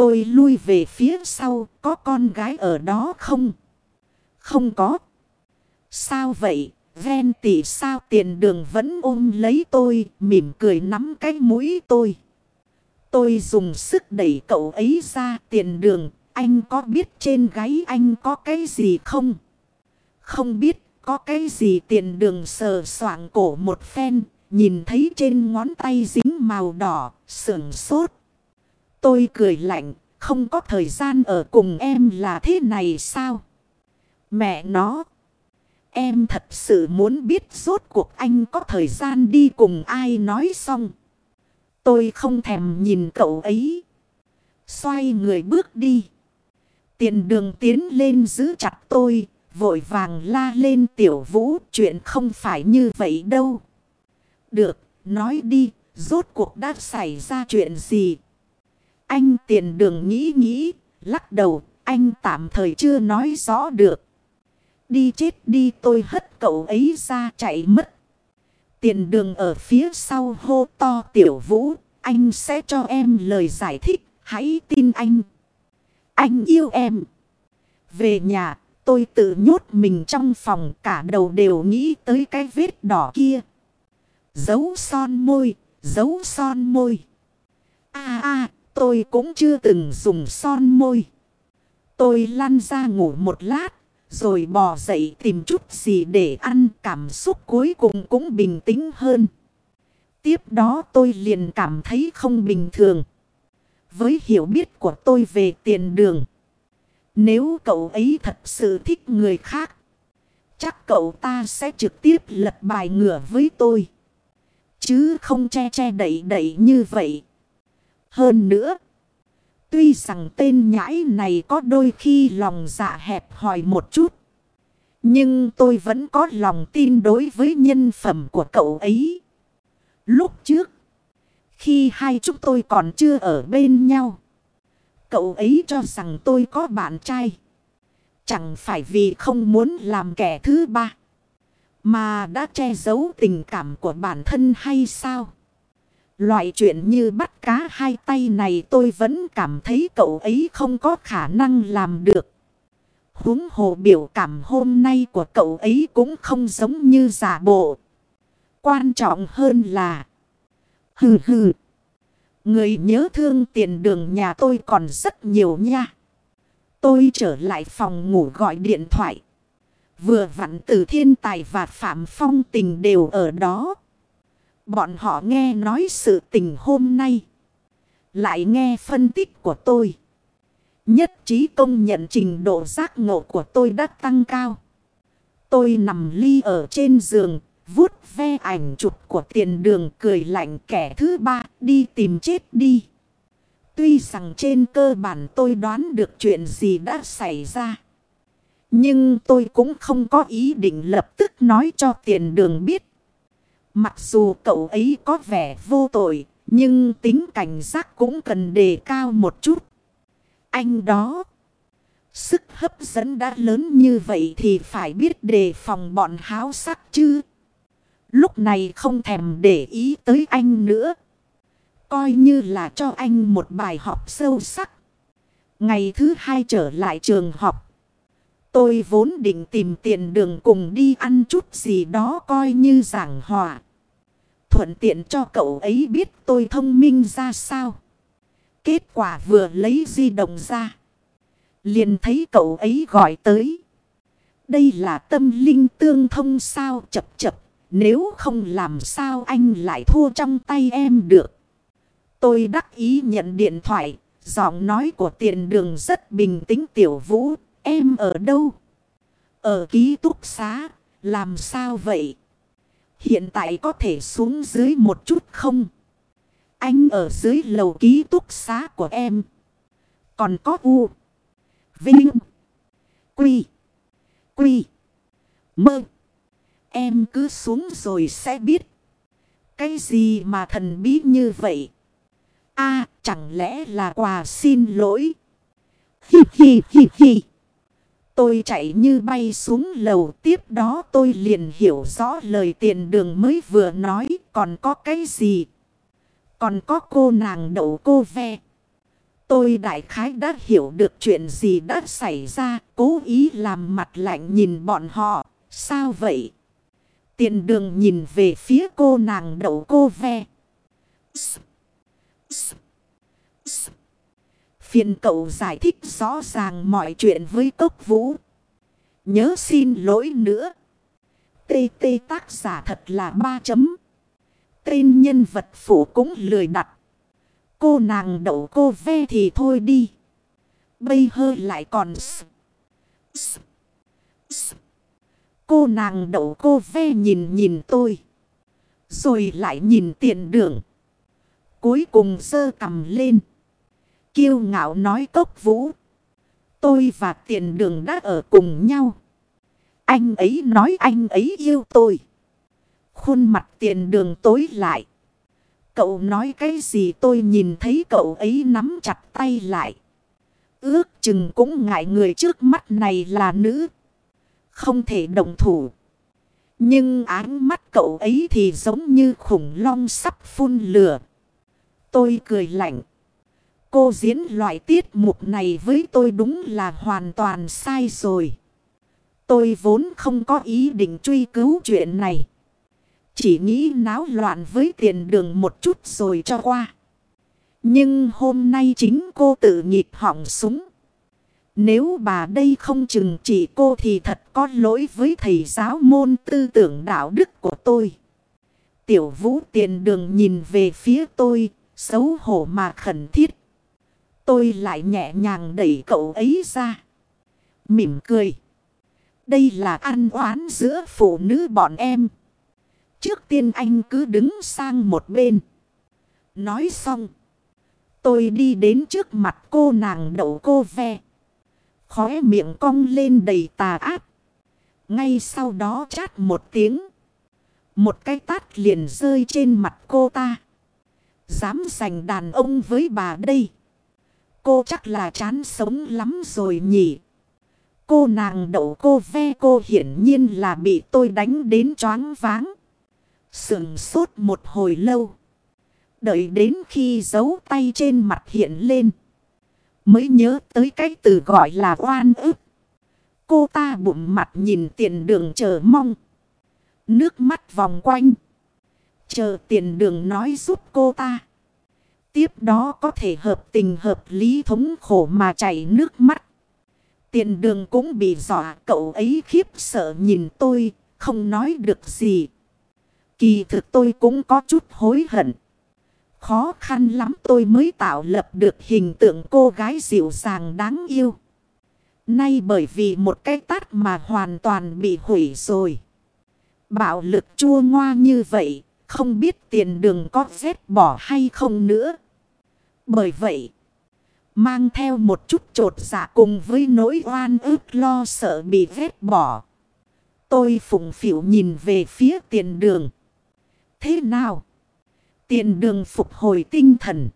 Tôi lui về phía sau, có con gái ở đó không? Không có. Sao vậy? Ven tỷ sao tiền đường vẫn ôm lấy tôi, mỉm cười nắm cái mũi tôi. Tôi dùng sức đẩy cậu ấy ra tiền đường, anh có biết trên gáy anh có cái gì không? Không biết có cái gì tiền đường sờ soạng cổ một phen, nhìn thấy trên ngón tay dính màu đỏ, sưởng sốt. Tôi cười lạnh, không có thời gian ở cùng em là thế này sao? Mẹ nó! Em thật sự muốn biết rốt cuộc anh có thời gian đi cùng ai nói xong. Tôi không thèm nhìn cậu ấy. Xoay người bước đi. Tiền đường tiến lên giữ chặt tôi. Vội vàng la lên tiểu vũ. Chuyện không phải như vậy đâu. Được, nói đi. Rốt cuộc đã xảy ra chuyện gì? Anh tiền đường nghĩ nghĩ. Lắc đầu, anh tạm thời chưa nói rõ được. Đi chết đi tôi hất cậu ấy ra chạy mất. Tiền đường ở phía sau hô to tiểu vũ. Anh sẽ cho em lời giải thích. Hãy tin anh. Anh yêu em. Về nhà tôi tự nhốt mình trong phòng cả đầu đều nghĩ tới cái vết đỏ kia. Dấu son môi. Dấu son môi. a a tôi cũng chưa từng dùng son môi. Tôi lăn ra ngủ một lát. Rồi bò dậy tìm chút gì để ăn, cảm xúc cuối cùng cũng bình tĩnh hơn. Tiếp đó tôi liền cảm thấy không bình thường. Với hiểu biết của tôi về tiền đường. Nếu cậu ấy thật sự thích người khác. Chắc cậu ta sẽ trực tiếp lật bài ngửa với tôi. Chứ không che che đẩy đẩy như vậy. Hơn nữa. Tuy rằng tên nhãi này có đôi khi lòng dạ hẹp hòi một chút. Nhưng tôi vẫn có lòng tin đối với nhân phẩm của cậu ấy. Lúc trước, khi hai chúng tôi còn chưa ở bên nhau, cậu ấy cho rằng tôi có bạn trai. Chẳng phải vì không muốn làm kẻ thứ ba, mà đã che giấu tình cảm của bản thân hay sao? Loại chuyện như bắt cá hai tay này tôi vẫn cảm thấy cậu ấy không có khả năng làm được. Húng hồ biểu cảm hôm nay của cậu ấy cũng không giống như giả bộ. Quan trọng hơn là. Hừ hừ. Người nhớ thương tiền đường nhà tôi còn rất nhiều nha. Tôi trở lại phòng ngủ gọi điện thoại. Vừa vặn từ thiên tài và phạm phong tình đều ở đó. Bọn họ nghe nói sự tình hôm nay. Lại nghe phân tích của tôi. Nhất trí công nhận trình độ giác ngộ của tôi đã tăng cao. Tôi nằm ly ở trên giường, vuốt ve ảnh chụp của tiền đường cười lạnh kẻ thứ ba đi tìm chết đi. Tuy rằng trên cơ bản tôi đoán được chuyện gì đã xảy ra. Nhưng tôi cũng không có ý định lập tức nói cho tiền đường biết. Mặc dù cậu ấy có vẻ vô tội, nhưng tính cảnh giác cũng cần đề cao một chút. Anh đó, sức hấp dẫn đã lớn như vậy thì phải biết đề phòng bọn háo sắc chứ. Lúc này không thèm để ý tới anh nữa. Coi như là cho anh một bài học sâu sắc. Ngày thứ hai trở lại trường học. Tôi vốn định tìm tiền đường cùng đi ăn chút gì đó coi như giảng hòa. Thuận tiện cho cậu ấy biết tôi thông minh ra sao. Kết quả vừa lấy di động ra. Liền thấy cậu ấy gọi tới. Đây là tâm linh tương thông sao chập chập. Nếu không làm sao anh lại thua trong tay em được. Tôi đắc ý nhận điện thoại. Giọng nói của tiền đường rất bình tĩnh tiểu vũ. Em ở đâu? Ở ký túc xá. Làm sao vậy? Hiện tại có thể xuống dưới một chút không? Anh ở dưới lầu ký túc xá của em. Còn có U. Vinh. Quy. Quy. Mơ. Em cứ xuống rồi sẽ biết. Cái gì mà thần bí như vậy? a chẳng lẽ là quà xin lỗi? Hi hi hi hi. Tôi chạy như bay xuống lầu tiếp đó tôi liền hiểu rõ lời tiền đường mới vừa nói còn có cái gì. Còn có cô nàng đậu cô ve. Tôi đại khái đã hiểu được chuyện gì đã xảy ra, cố ý làm mặt lạnh nhìn bọn họ. Sao vậy? Tiền đường nhìn về phía cô nàng đậu cô ve. Phiền cậu giải thích rõ ràng mọi chuyện với cốc vũ. Nhớ xin lỗi nữa. Tê tê tác giả thật là ba chấm. Tên nhân vật phụ cũng lười đặt. Cô nàng đậu cô ve thì thôi đi. Bây hơi lại còn... Cô nàng đậu cô ve nhìn nhìn tôi. Rồi lại nhìn tiền đường. Cuối cùng sơ cầm lên. Kiêu ngạo nói cốc vũ. Tôi và tiền đường đã ở cùng nhau. Anh ấy nói anh ấy yêu tôi. Khuôn mặt tiền đường tối lại. Cậu nói cái gì tôi nhìn thấy cậu ấy nắm chặt tay lại. Ước chừng cũng ngại người trước mắt này là nữ. Không thể đồng thủ. Nhưng áng mắt cậu ấy thì giống như khủng long sắp phun lửa. Tôi cười lạnh. Cô diễn loại tiết mục này với tôi đúng là hoàn toàn sai rồi. Tôi vốn không có ý định truy cứu chuyện này. Chỉ nghĩ náo loạn với tiền đường một chút rồi cho qua. Nhưng hôm nay chính cô tự nhịp hỏng súng. Nếu bà đây không chừng chỉ cô thì thật có lỗi với thầy giáo môn tư tưởng đạo đức của tôi. Tiểu vũ tiền đường nhìn về phía tôi, xấu hổ mà khẩn thiết. Tôi lại nhẹ nhàng đẩy cậu ấy ra. Mỉm cười. Đây là ăn oán giữa phụ nữ bọn em. Trước tiên anh cứ đứng sang một bên. Nói xong. Tôi đi đến trước mặt cô nàng đậu cô ve. Khóe miệng cong lên đầy tà ác. Ngay sau đó chát một tiếng. Một cái tát liền rơi trên mặt cô ta. Dám giành đàn ông với bà đây. Cô chắc là chán sống lắm rồi nhỉ. Cô nàng đậu cô ve cô hiển nhiên là bị tôi đánh đến choáng váng. Sưởng sốt một hồi lâu. Đợi đến khi dấu tay trên mặt hiện lên. Mới nhớ tới cái từ gọi là oan ức. Cô ta bụng mặt nhìn tiền đường chờ mong. Nước mắt vòng quanh. Chờ tiền đường nói giúp cô ta. Tiếp đó có thể hợp tình hợp lý thống khổ mà chảy nước mắt. Tiền đường cũng bị dọa cậu ấy khiếp sợ nhìn tôi, không nói được gì. Kỳ thực tôi cũng có chút hối hận. Khó khăn lắm tôi mới tạo lập được hình tượng cô gái dịu dàng đáng yêu. Nay bởi vì một cái tát mà hoàn toàn bị hủy rồi. Bạo lực chua ngoa như vậy, không biết tiền đường có vết bỏ hay không nữa. Bởi vậy, mang theo một chút trột dạ cùng với nỗi oan ức lo sợ bị vết bỏ. Tôi phụng phịu nhìn về phía tiền đường. Thế nào? Tiền đường phục hồi tinh thần.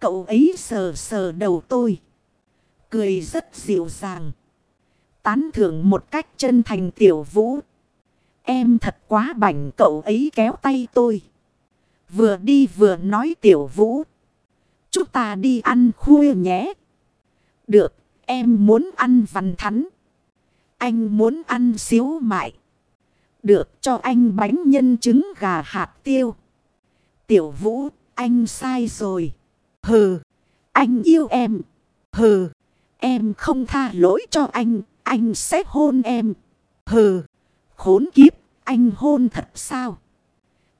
Cậu ấy sờ sờ đầu tôi. Cười rất dịu dàng. Tán thưởng một cách chân thành tiểu vũ. Em thật quá bảnh cậu ấy kéo tay tôi. Vừa đi vừa nói tiểu vũ. Chúng ta đi ăn khuya nhé. Được, em muốn ăn vằn thắn. Anh muốn ăn xíu mại. Được cho anh bánh nhân trứng gà hạt tiêu. Tiểu vũ, anh sai rồi. Hừ, anh yêu em. Hừ, em không tha lỗi cho anh, anh sẽ hôn em. Hừ, khốn kiếp, anh hôn thật sao?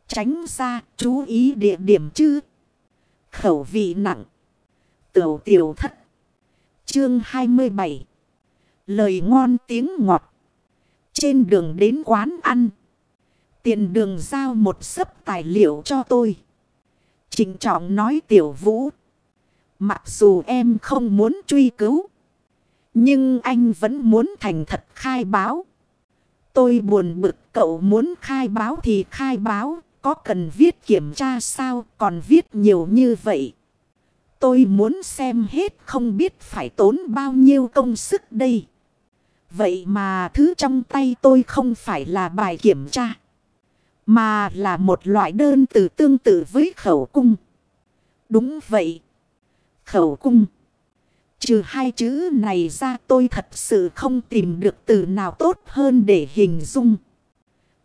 Tránh ra, chú ý địa điểm chứ. Khẩu vị nặng. Tiểu tiểu thất. Chương 27. Lời ngon tiếng ngọt. Trên đường đến quán ăn. Tiền đường giao một sấp tài liệu cho tôi. Trình trọng nói tiểu vũ. Mặc dù em không muốn truy cứu. Nhưng anh vẫn muốn thành thật khai báo. Tôi buồn bực cậu muốn khai báo thì khai báo. Có cần viết kiểm tra sao, còn viết nhiều như vậy. Tôi muốn xem hết không biết phải tốn bao nhiêu công sức đây. Vậy mà thứ trong tay tôi không phải là bài kiểm tra. Mà là một loại đơn từ tương tự với khẩu cung. Đúng vậy. khẩu cung. Trừ hai chữ này ra tôi thật sự không tìm được từ nào tốt hơn để hình dung.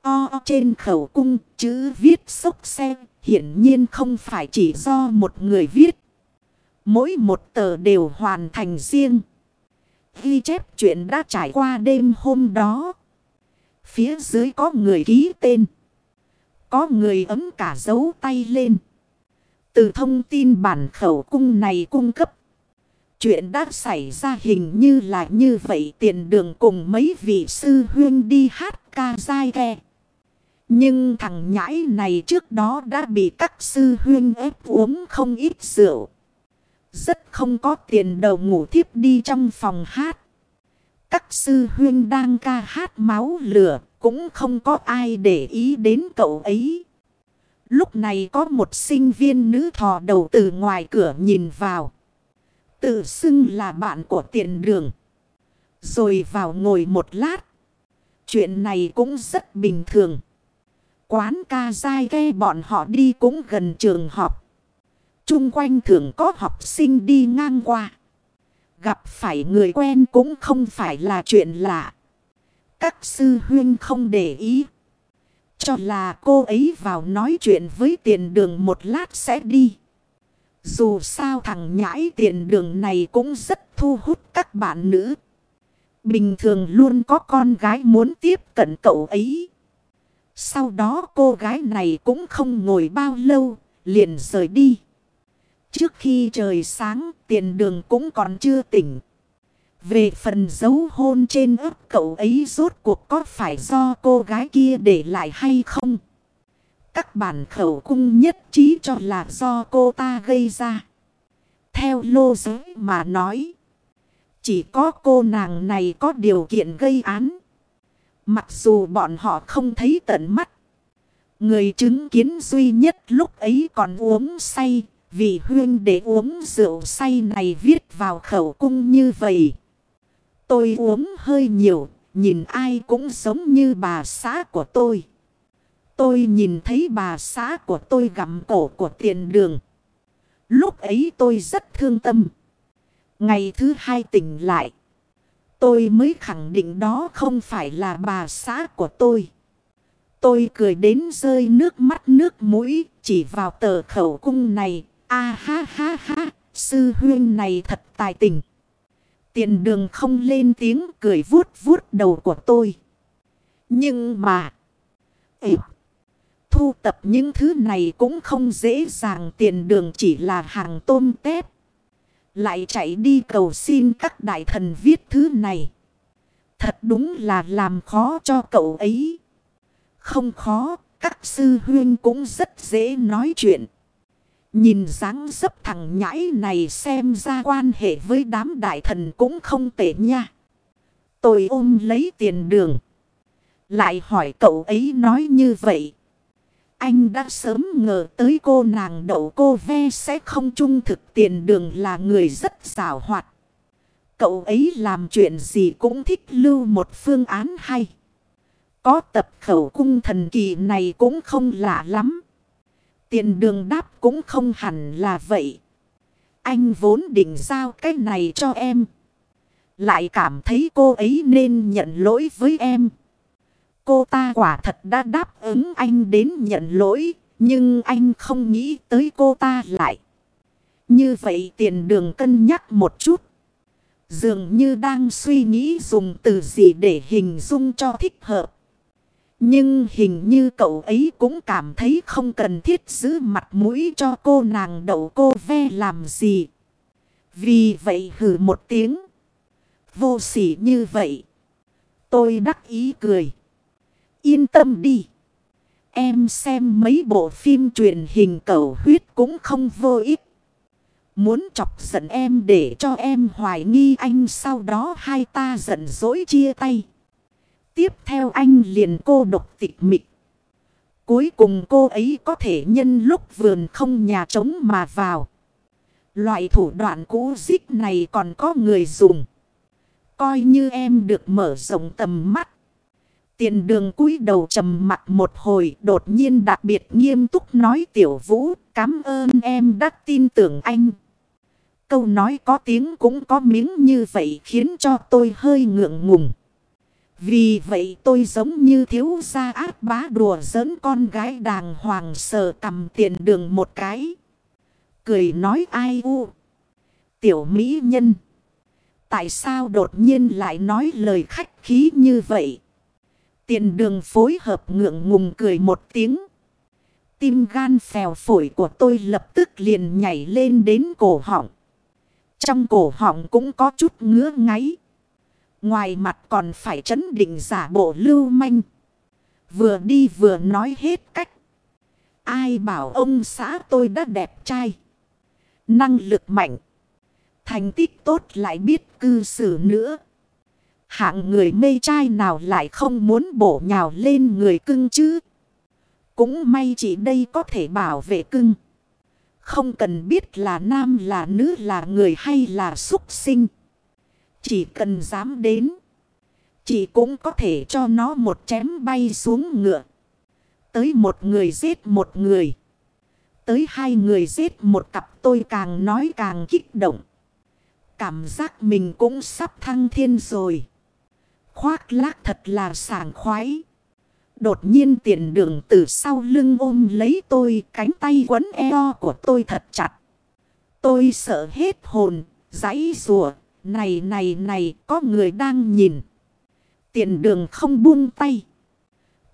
O trên khẩu cung, chữ viết sốc xe, hiển nhiên không phải chỉ do một người viết. Mỗi một tờ đều hoàn thành riêng. Ghi chép chuyện đã trải qua đêm hôm đó. Phía dưới có người ký tên. Có người ấm cả dấu tay lên. Từ thông tin bản khẩu cung này cung cấp. Chuyện đã xảy ra hình như là như vậy tiền đường cùng mấy vị sư huyên đi hát ca dai ghe. Nhưng thằng nhãi này trước đó đã bị các sư huyên ép uống không ít rượu. Rất không có tiền đầu ngủ thiếp đi trong phòng hát. Các sư huyên đang ca hát máu lửa, cũng không có ai để ý đến cậu ấy. Lúc này có một sinh viên nữ thò đầu từ ngoài cửa nhìn vào. Tự xưng là bạn của tiền đường. Rồi vào ngồi một lát. Chuyện này cũng rất bình thường. Quán ca dai ghe bọn họ đi cũng gần trường học. Trung quanh thường có học sinh đi ngang qua. Gặp phải người quen cũng không phải là chuyện lạ. Các sư huyên không để ý. Cho là cô ấy vào nói chuyện với tiền đường một lát sẽ đi. Dù sao thằng nhãi tiền đường này cũng rất thu hút các bạn nữ. Bình thường luôn có con gái muốn tiếp cận cậu ấy. Sau đó cô gái này cũng không ngồi bao lâu, liền rời đi. Trước khi trời sáng, tiền đường cũng còn chưa tỉnh. Về phần dấu hôn trên ức cậu ấy rốt cuộc có phải do cô gái kia để lại hay không? Các bản khẩu cung nhất trí cho là do cô ta gây ra. Theo lô giới mà nói. Chỉ có cô nàng này có điều kiện gây án. Mặc dù bọn họ không thấy tận mắt. Người chứng kiến duy nhất lúc ấy còn uống say. Vì huyên để uống rượu say này viết vào khẩu cung như vậy. Tôi uống hơi nhiều, nhìn ai cũng giống như bà xã của tôi. Tôi nhìn thấy bà xã của tôi gặm cổ của tiền đường. Lúc ấy tôi rất thương tâm. Ngày thứ hai tỉnh lại. Tôi mới khẳng định đó không phải là bà xã của tôi. Tôi cười đến rơi nước mắt nước mũi chỉ vào tờ khẩu cung này. A ha ha ha, sư huyên này thật tài tình. Tiền đường không lên tiếng cười vuốt vuốt đầu của tôi. Nhưng mà... Ê, thu tập những thứ này cũng không dễ dàng tiền đường chỉ là hàng tôm tép. Lại chạy đi cầu xin các đại thần viết thứ này. Thật đúng là làm khó cho cậu ấy. Không khó, các sư huyên cũng rất dễ nói chuyện. Nhìn dáng dấp thằng nhãi này xem ra quan hệ với đám đại thần cũng không tệ nha. Tôi ôm lấy tiền đường. Lại hỏi cậu ấy nói như vậy. Anh đã sớm ngờ tới cô nàng đậu cô ve sẽ không trung thực tiền đường là người rất xảo hoạt. Cậu ấy làm chuyện gì cũng thích lưu một phương án hay. Có tập khẩu cung thần kỳ này cũng không lạ lắm. Tiền đường đáp cũng không hẳn là vậy. Anh vốn định giao cái này cho em. Lại cảm thấy cô ấy nên nhận lỗi với em. Cô ta quả thật đã đáp ứng anh đến nhận lỗi. Nhưng anh không nghĩ tới cô ta lại. Như vậy tiền đường cân nhắc một chút. Dường như đang suy nghĩ dùng từ gì để hình dung cho thích hợp. Nhưng hình như cậu ấy cũng cảm thấy không cần thiết giữ mặt mũi cho cô nàng đậu cô ve làm gì. Vì vậy hử một tiếng. Vô sỉ như vậy. Tôi đắc ý cười. Yên tâm đi. Em xem mấy bộ phim truyền hình cầu huyết cũng không vô ích. Muốn chọc giận em để cho em hoài nghi anh sau đó hai ta giận dỗi chia tay. Tiếp theo anh liền cô độc tịch mịch. Cuối cùng cô ấy có thể nhân lúc vườn không nhà trống mà vào. Loại thủ đoạn cũ dích này còn có người dùng. Coi như em được mở rộng tầm mắt. Tiền đường cúi đầu trầm mặt một hồi, đột nhiên đặc biệt nghiêm túc nói, tiểu vũ, cảm ơn em đã tin tưởng anh. câu nói có tiếng cũng có miếng như vậy khiến cho tôi hơi ngượng ngùng. Vì vậy tôi giống như thiếu gia ác bá đùa giỡn con gái đàng hoàng sờ cầm tiền đường một cái. Cười nói, ai u. Tiểu mỹ nhân. Tại sao đột nhiên lại nói lời khách khí như vậy? Tiền đường phối hợp ngượng ngùng cười một tiếng. Tim gan phèo phổi của tôi lập tức liền nhảy lên đến cổ họng. Trong cổ họng cũng có chút ngứa ngáy. Ngoài mặt còn phải chấn định giả bộ lưu manh. Vừa đi vừa nói hết cách. Ai bảo ông xã tôi đã đẹp trai. Năng lực mạnh. Thành tích tốt lại biết cư xử nữa. Hạng người mê trai nào lại không muốn bổ nhào lên người cưng chứ. Cũng may chị đây có thể bảo vệ cưng. Không cần biết là nam là nữ là người hay là súc sinh. Chỉ cần dám đến. Chị cũng có thể cho nó một chém bay xuống ngựa. Tới một người giết một người. Tới hai người giết một cặp tôi càng nói càng kích động. Cảm giác mình cũng sắp thăng thiên rồi. Khoác lác thật là sảng khoái. Đột nhiên tiền đường từ sau lưng ôm lấy tôi cánh tay quấn eo của tôi thật chặt. Tôi sợ hết hồn, giấy rùa, này này này có người đang nhìn. Tiền đường không buông tay.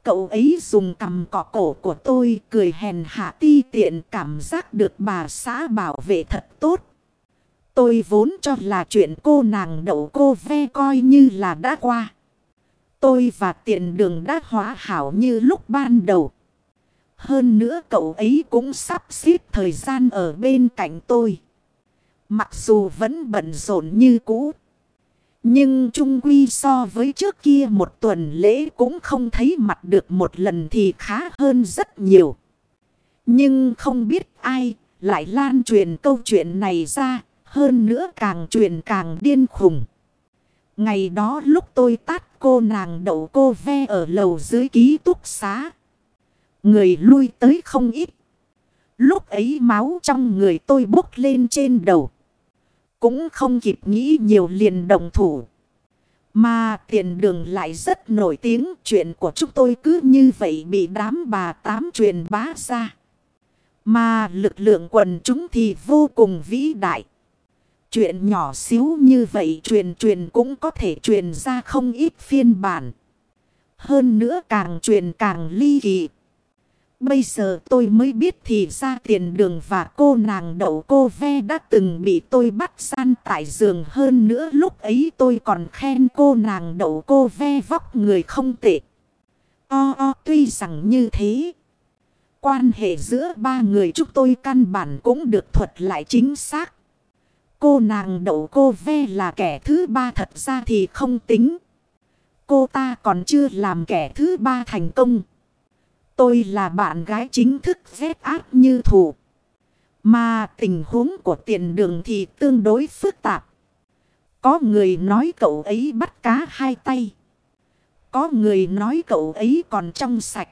Cậu ấy dùng cầm cọ cổ của tôi cười hèn hạ ti tiện cảm giác được bà xã bảo vệ thật tốt. Tôi vốn cho là chuyện cô nàng đậu cô ve coi như là đã qua. Tôi và tiện đường đã hóa hảo như lúc ban đầu. Hơn nữa cậu ấy cũng sắp xếp thời gian ở bên cạnh tôi. Mặc dù vẫn bận rộn như cũ. Nhưng trung quy so với trước kia một tuần lễ cũng không thấy mặt được một lần thì khá hơn rất nhiều. Nhưng không biết ai lại lan truyền câu chuyện này ra. Hơn nữa càng truyền càng điên khùng. Ngày đó lúc tôi tát cô nàng đậu cô ve ở lầu dưới ký túc xá. Người lui tới không ít. Lúc ấy máu trong người tôi bốc lên trên đầu. Cũng không kịp nghĩ nhiều liền đồng thủ. Mà tiền đường lại rất nổi tiếng. Chuyện của chúng tôi cứ như vậy bị đám bà tám truyền bá ra. Mà lực lượng quần chúng thì vô cùng vĩ đại. Chuyện nhỏ xíu như vậy truyền truyền cũng có thể truyền ra không ít phiên bản. Hơn nữa càng truyền càng ly kỳ. Bây giờ tôi mới biết thì ra tiền đường và cô nàng đậu cô ve đã từng bị tôi bắt san tại giường hơn nữa lúc ấy tôi còn khen cô nàng đậu cô ve vóc người không tệ. O o, tuy rằng như thế. Quan hệ giữa ba người chúng tôi căn bản cũng được thuật lại chính xác. Cô nàng đậu cô ve là kẻ thứ ba thật ra thì không tính. Cô ta còn chưa làm kẻ thứ ba thành công. Tôi là bạn gái chính thức vết ác như thủ. Mà tình huống của tiền đường thì tương đối phức tạp. Có người nói cậu ấy bắt cá hai tay. Có người nói cậu ấy còn trong sạch.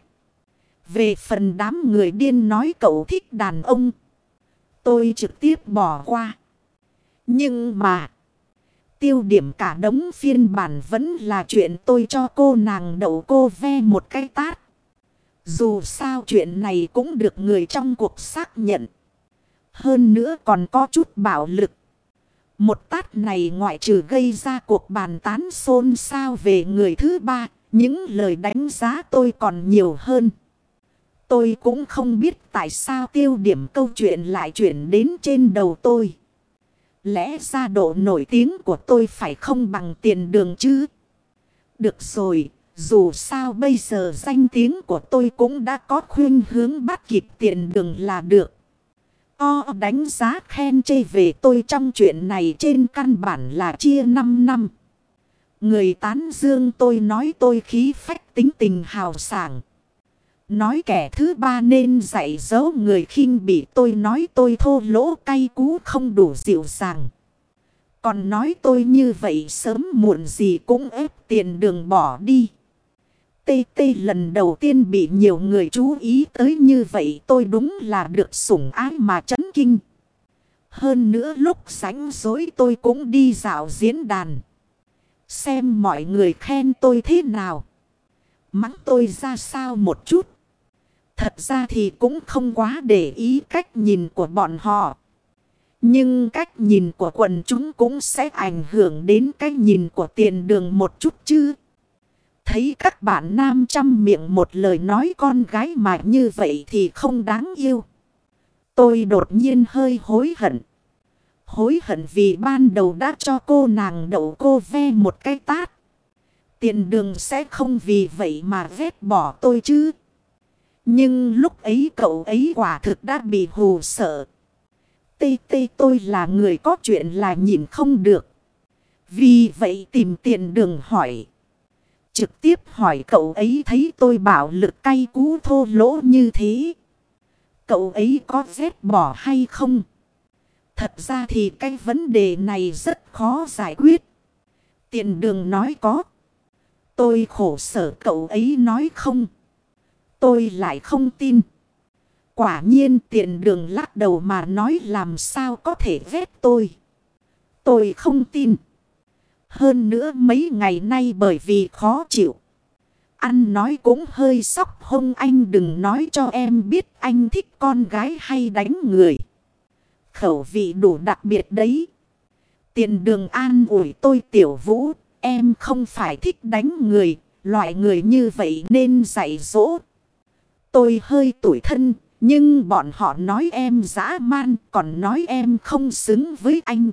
Về phần đám người điên nói cậu thích đàn ông. Tôi trực tiếp bỏ qua. Nhưng mà. Tiêu điểm cả đống phiên bản vẫn là chuyện tôi cho cô nàng đậu cô ve một cái tát. Dù sao chuyện này cũng được người trong cuộc xác nhận. Hơn nữa còn có chút bạo lực. Một tát này ngoại trừ gây ra cuộc bàn tán xôn xao về người thứ ba. Những lời đánh giá tôi còn nhiều hơn. Tôi cũng không biết tại sao tiêu điểm câu chuyện lại chuyển đến trên đầu tôi. Lẽ ra độ nổi tiếng của tôi phải không bằng tiền đường chứ? Được rồi, dù sao bây giờ danh tiếng của tôi cũng đã có khuyên hướng bắt kịp tiền đường là được. O đánh giá khen chê về tôi trong chuyện này trên căn bản là chia 5 năm. Người tán dương tôi nói tôi khí phách tính tình hào sảng. Nói kẻ thứ ba nên dạy dỗ người khinh bị tôi nói tôi thô lỗ cay cú không đủ dịu dàng. Còn nói tôi như vậy sớm muộn gì cũng ép tiền đường bỏ đi. Tê tê lần đầu tiên bị nhiều người chú ý tới như vậy tôi đúng là được sủng ái mà chấn kinh. Hơn nữa lúc sánh dối tôi cũng đi dạo diễn đàn. Xem mọi người khen tôi thế nào. Mắng tôi ra sao một chút. Thật ra thì cũng không quá để ý cách nhìn của bọn họ. Nhưng cách nhìn của quần chúng cũng sẽ ảnh hưởng đến cách nhìn của tiền đường một chút chứ. Thấy các bạn nam chăm miệng một lời nói con gái mà như vậy thì không đáng yêu. Tôi đột nhiên hơi hối hận. Hối hận vì ban đầu đã cho cô nàng đậu cô ve một cái tát. Tiền đường sẽ không vì vậy mà ghét bỏ tôi chứ. Nhưng lúc ấy cậu ấy quả thực đã bị hù sợ. Tê tê, tôi là người có chuyện là nhìn không được. Vì vậy tìm tiền đường hỏi. Trực tiếp hỏi cậu ấy thấy tôi bảo lực cay cú thô lỗ như thế. Cậu ấy có ghét bỏ hay không? Thật ra thì cái vấn đề này rất khó giải quyết. Tiền đường nói có. Tôi khổ sở cậu ấy nói không. Tôi lại không tin. Quả nhiên tiền đường lắc đầu mà nói làm sao có thể ghét tôi. Tôi không tin. Hơn nữa mấy ngày nay bởi vì khó chịu. anh nói cũng hơi sóc hông anh đừng nói cho em biết anh thích con gái hay đánh người. Khẩu vị đủ đặc biệt đấy. Tiền đường an ủi tôi tiểu vũ. Em không phải thích đánh người. Loại người như vậy nên dạy dỗ. Tôi hơi tủi thân. Nhưng bọn họ nói em dã man. Còn nói em không xứng với anh.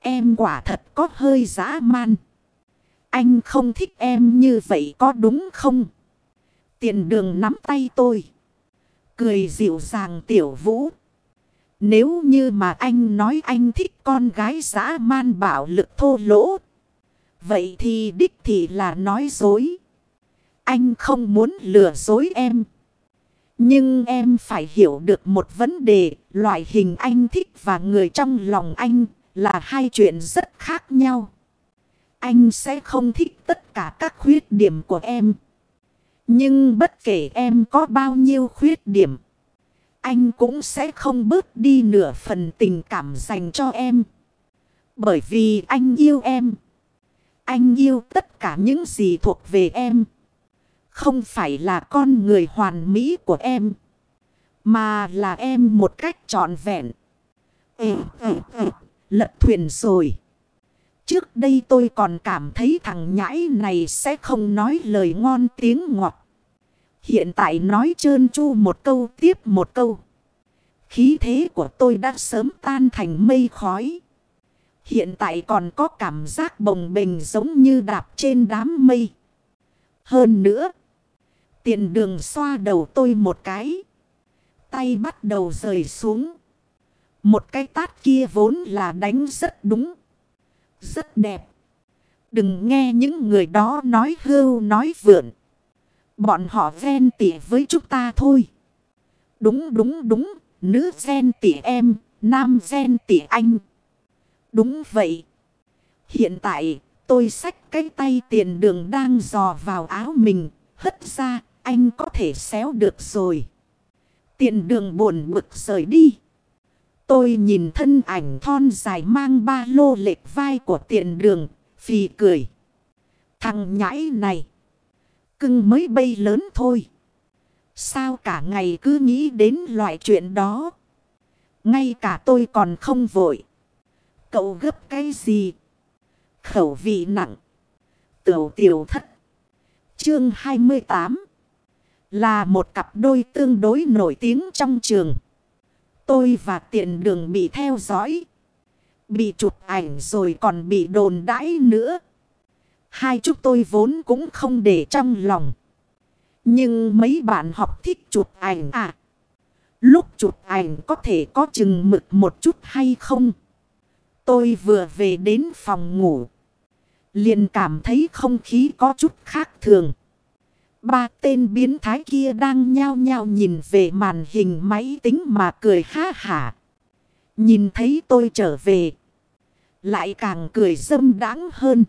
Em quả thật có hơi dã man. Anh không thích em như vậy có đúng không? Tiền đường nắm tay tôi. Cười dịu dàng tiểu vũ. Nếu như mà anh nói anh thích con gái dã man bạo lực thô lỗ. Vậy thì đích thì là nói dối. Anh không muốn lừa dối em. Nhưng em phải hiểu được một vấn đề. Loại hình anh thích và người trong lòng anh là hai chuyện rất khác nhau. Anh sẽ không thích tất cả các khuyết điểm của em. Nhưng bất kể em có bao nhiêu khuyết điểm. Anh cũng sẽ không bớt đi nửa phần tình cảm dành cho em. Bởi vì anh yêu em. Anh yêu tất cả những gì thuộc về em. Không phải là con người hoàn mỹ của em. Mà là em một cách trọn vẹn. Ê, ê, ê, lật thuyền rồi. Trước đây tôi còn cảm thấy thằng nhãi này sẽ không nói lời ngon tiếng ngọt. Hiện tại nói trơn chu một câu tiếp một câu. Khí thế của tôi đã sớm tan thành mây khói. Hiện tại còn có cảm giác bồng bềnh giống như đạp trên đám mây. Hơn nữa. Tiền đường xoa đầu tôi một cái. Tay bắt đầu rời xuống. Một cái tát kia vốn là đánh rất đúng. Rất đẹp. Đừng nghe những người đó nói hưu, nói vượn. Bọn họ ven tỉa với chúng ta thôi. Đúng đúng đúng. Nữ ven tỉa em. Nam ven tỉa anh. Đúng vậy. Hiện tại, tôi xách cái tay tiền đường đang dò vào áo mình. Hất ra anh có thể xéo được rồi. Tiền đường buồn bực rời đi. Tôi nhìn thân ảnh thon dài mang ba lô lệch vai của tiện đường, phì cười. Thằng nhãi này, cưng mới bay lớn thôi. Sao cả ngày cứ nghĩ đến loại chuyện đó? Ngay cả tôi còn không vội. Cậu gấp cái gì? Khẩu vị nặng. Tiểu tiểu thất. Chương 28. Là một cặp đôi tương đối nổi tiếng trong trường. Tôi và tiện đường bị theo dõi. Bị chụp ảnh rồi còn bị đồn đãi nữa. Hai chúng tôi vốn cũng không để trong lòng. Nhưng mấy bạn học thích chụp ảnh à? Lúc chụp ảnh có thể có chừng mực một chút hay không? Tôi vừa về đến phòng ngủ. Liền cảm thấy không khí có chút khác thường. Ba tên biến thái kia đang nhao nhao nhìn về màn hình máy tính mà cười ha hả. Nhìn thấy tôi trở về. Lại càng cười dâm đáng hơn.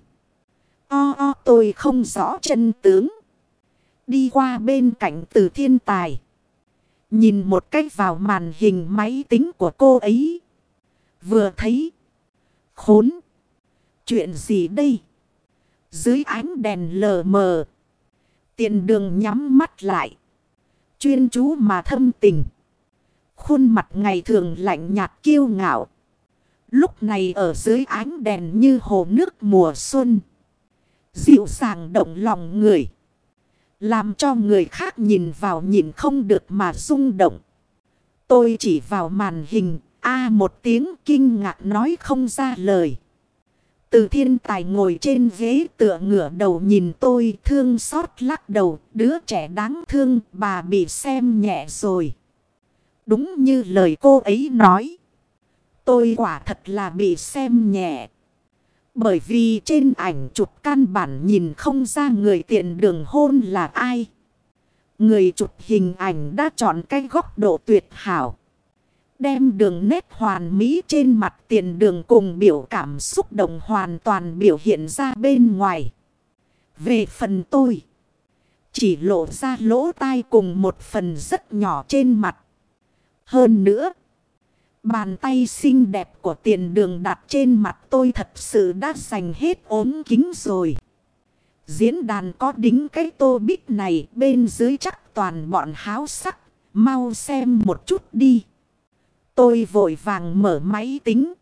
O o, tôi không rõ chân tướng. Đi qua bên cạnh từ thiên tài. Nhìn một cách vào màn hình máy tính của cô ấy. Vừa thấy. Khốn. Chuyện gì đây? Dưới ánh đèn lờ mờ. Tiền đường nhắm mắt lại. Chuyên chú mà thâm tình. Khuôn mặt ngày thường lạnh nhạt kiêu ngạo. Lúc này ở dưới ánh đèn như hồ nước mùa xuân. Dịu dàng động lòng người. Làm cho người khác nhìn vào nhìn không được mà rung động. Tôi chỉ vào màn hình. A một tiếng kinh ngạc nói không ra lời. Từ thiên tài ngồi trên ghế tựa ngửa đầu nhìn tôi thương xót lắc đầu. Đứa trẻ đáng thương, bà bị xem nhẹ rồi. Đúng như lời cô ấy nói. Tôi quả thật là bị xem nhẹ. Bởi vì trên ảnh chụp căn bản nhìn không ra người tiện đường hôn là ai. Người chụp hình ảnh đã chọn cái góc độ tuyệt hảo. Đem đường nét hoàn mỹ trên mặt tiền đường cùng biểu cảm xúc động hoàn toàn biểu hiện ra bên ngoài. Về phần tôi, chỉ lộ ra lỗ tai cùng một phần rất nhỏ trên mặt. Hơn nữa, bàn tay xinh đẹp của tiền đường đặt trên mặt tôi thật sự đã dành hết ốm kính rồi. Diễn đàn có đính cái tô bích này bên dưới chắc toàn bọn háo sắc. Mau xem một chút đi. Tôi vội vàng mở máy tính.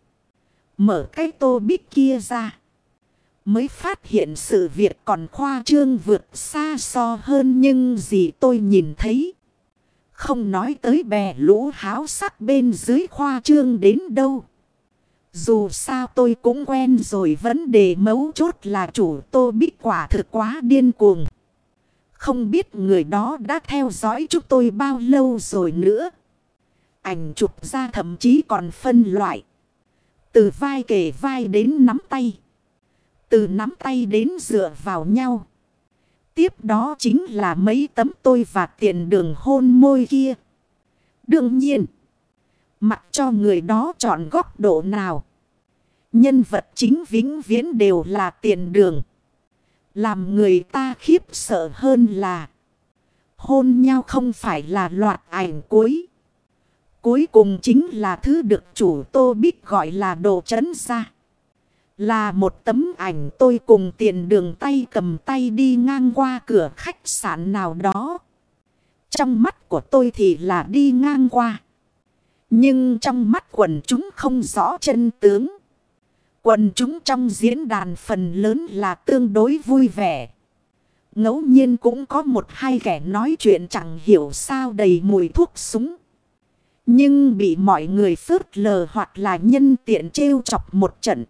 Mở cái tô bích kia ra. Mới phát hiện sự việc còn khoa trương vượt xa so hơn nhưng gì tôi nhìn thấy. Không nói tới bè lũ háo sắc bên dưới khoa trương đến đâu. Dù sao tôi cũng quen rồi, vấn đề mấu chốt là chủ tô bích quả thực quá điên cuồng. Không biết người đó đã theo dõi chúng tôi bao lâu rồi nữa. Ảnh chụp ra thậm chí còn phân loại. Từ vai kể vai đến nắm tay. Từ nắm tay đến dựa vào nhau. Tiếp đó chính là mấy tấm tôi và tiền đường hôn môi kia. Đương nhiên. Mặc cho người đó chọn góc độ nào. Nhân vật chính vĩnh viễn đều là tiền đường. Làm người ta khiếp sợ hơn là. Hôn nhau không phải là loạt ảnh cuối. Cuối cùng chính là thứ được chủ Tô Bích gọi là đồ chấn ra. Là một tấm ảnh tôi cùng tiền đường tay cầm tay đi ngang qua cửa khách sạn nào đó. Trong mắt của tôi thì là đi ngang qua. Nhưng trong mắt quần chúng không rõ chân tướng. Quần chúng trong diễn đàn phần lớn là tương đối vui vẻ. ngẫu nhiên cũng có một hai kẻ nói chuyện chẳng hiểu sao đầy mùi thuốc súng. Nhưng bị mọi người phớt lờ hoặc là nhân tiện trêu chọc một trận.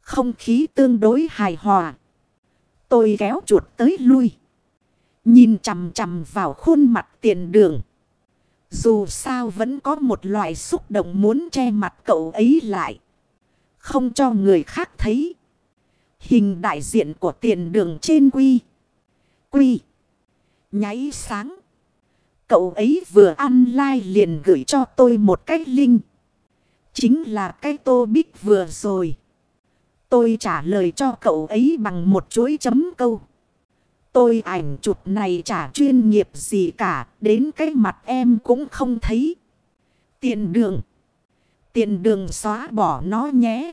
Không khí tương đối hài hòa. Tôi kéo chuột tới lui. Nhìn chằm chằm vào khuôn mặt tiền đường. Dù sao vẫn có một loại xúc động muốn che mặt cậu ấy lại. Không cho người khác thấy. Hình đại diện của tiền đường trên quy. Quy. Nháy sáng. Cậu ấy vừa ăn like liền gửi cho tôi một cái link. Chính là cái tô bích vừa rồi. Tôi trả lời cho cậu ấy bằng một chuỗi chấm câu. Tôi ảnh chụp này chả chuyên nghiệp gì cả. Đến cái mặt em cũng không thấy. Tiền đường. Tiền đường xóa bỏ nó nhé.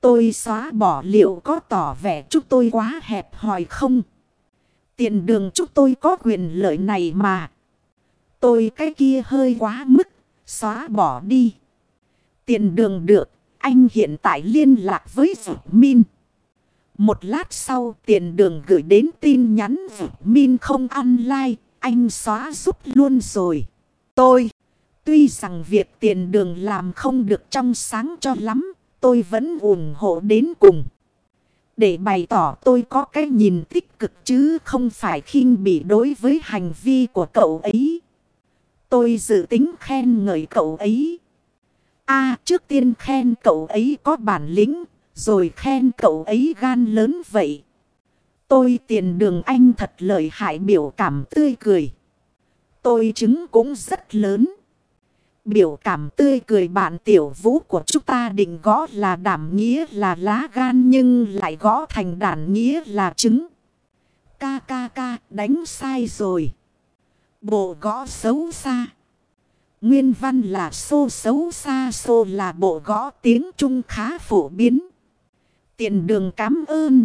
Tôi xóa bỏ liệu có tỏ vẻ chúc tôi quá hẹp hòi không? Tiền đường chúc tôi có quyền lợi này mà. Tôi cái kia hơi quá mức. Xóa bỏ đi. Tiền đường được. Anh hiện tại liên lạc với Vũ Min. Một lát sau, tiền đường gửi đến tin nhắn Vũ Min không online. Anh xóa giúp luôn rồi. Tôi. Tuy rằng việc tiền đường làm không được trong sáng cho lắm. Tôi vẫn ủng hộ đến cùng. Để bày tỏ tôi có cái nhìn tích cực chứ không phải khinh bị đối với hành vi của cậu ấy. Tôi dự tính khen ngợi cậu ấy. a trước tiên khen cậu ấy có bản lĩnh, rồi khen cậu ấy gan lớn vậy. Tôi tiền đường anh thật lợi hại biểu cảm tươi cười. Tôi chứng cũng rất lớn. Biểu cảm tươi cười bạn tiểu vũ của chúng ta định gõ là đảm nghĩa là lá gan nhưng lại gõ thành đản nghĩa là trứng. Ca ca ca đánh sai rồi. Bộ gõ xấu xa. Nguyên văn là xô xấu xa xô là bộ gõ tiếng Trung khá phổ biến. Tiền đường cảm ơn.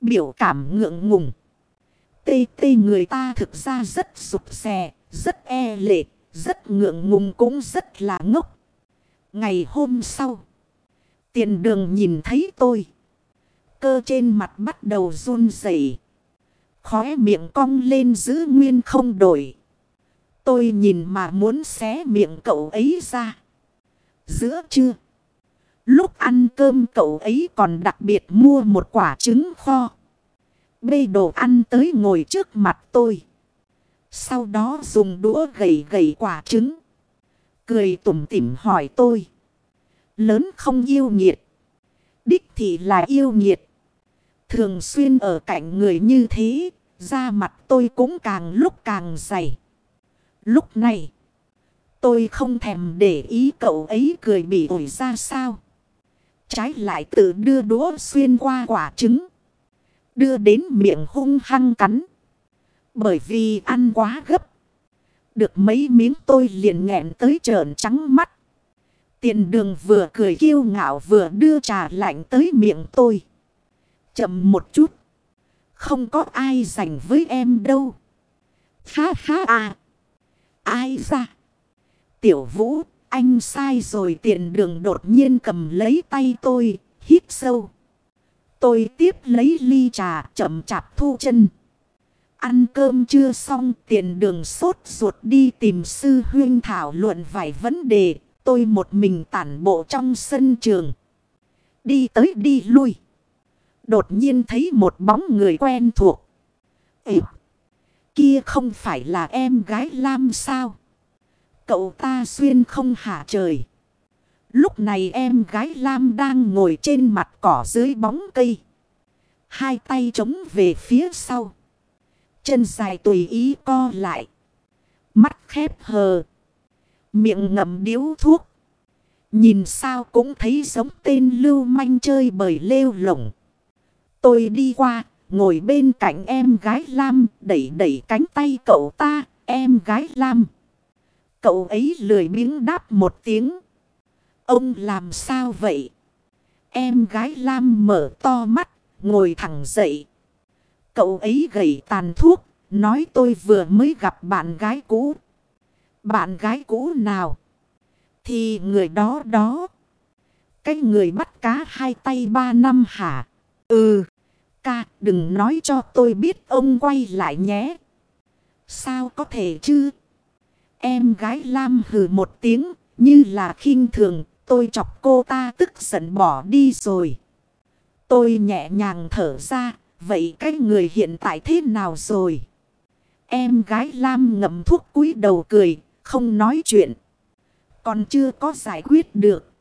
Biểu cảm ngượng ngùng. Tê tê người ta thực ra rất sụp xè, rất e lệ, rất ngượng ngùng cũng rất là ngốc. Ngày hôm sau, tiền đường nhìn thấy tôi. Cơ trên mặt bắt đầu run rẩy Khóe miệng cong lên giữ nguyên không đổi. Tôi nhìn mà muốn xé miệng cậu ấy ra. Giữa trưa. Lúc ăn cơm cậu ấy còn đặc biệt mua một quả trứng kho. Bê đồ ăn tới ngồi trước mặt tôi. Sau đó dùng đũa gầy gầy quả trứng. Cười tủm tỉm hỏi tôi. Lớn không yêu nghiệt. Đích thì là yêu nghiệt. Thường xuyên ở cạnh người như thế. Da mặt tôi cũng càng lúc càng dày. Lúc này. Tôi không thèm để ý cậu ấy cười bị ổi ra sao. Trái lại tự đưa đũa xuyên qua quả trứng. Đưa đến miệng hung hăng cắn. Bởi vì ăn quá gấp. Được mấy miếng tôi liền nghẹn tới trợn trắng mắt. Tiền đường vừa cười kiêu ngạo vừa đưa trà lạnh tới miệng tôi. Chậm một chút. Không có ai dành với em đâu. Ha ha à. Ai ra. Tiểu vũ, anh sai rồi tiền đường đột nhiên cầm lấy tay tôi, hít sâu. Tôi tiếp lấy ly trà chậm chạp thu chân. Ăn cơm chưa xong tiền đường sốt ruột đi tìm sư huyên thảo luận vài vấn đề. Tôi một mình tản bộ trong sân trường. Đi tới đi lui. Đột nhiên thấy một bóng người quen thuộc. Ê, kia không phải là em gái Lam sao? Cậu ta xuyên không hạ trời. Lúc này em gái Lam đang ngồi trên mặt cỏ dưới bóng cây. Hai tay trống về phía sau. Chân dài tùy ý co lại. Mắt khép hờ. Miệng ngậm điếu thuốc. Nhìn sao cũng thấy giống tên lưu manh chơi bởi lêu lỏng. Tôi đi qua, ngồi bên cạnh em gái Lam, đẩy đẩy cánh tay cậu ta, em gái Lam. Cậu ấy lười biếng đáp một tiếng. Ông làm sao vậy? Em gái Lam mở to mắt, ngồi thẳng dậy. Cậu ấy gầy tàn thuốc, nói tôi vừa mới gặp bạn gái cũ. Bạn gái cũ nào? Thì người đó đó. Cái người bắt cá hai tay ba năm hả? Ừ. Ca đừng nói cho tôi biết ông quay lại nhé. Sao có thể chứ? Em gái Lam hừ một tiếng như là khinh thường. Tôi chọc cô ta tức giận bỏ đi rồi. Tôi nhẹ nhàng thở ra. Vậy cái người hiện tại thế nào rồi? Em gái Lam ngậm thuốc cúi đầu cười. Không nói chuyện. Còn chưa có giải quyết được.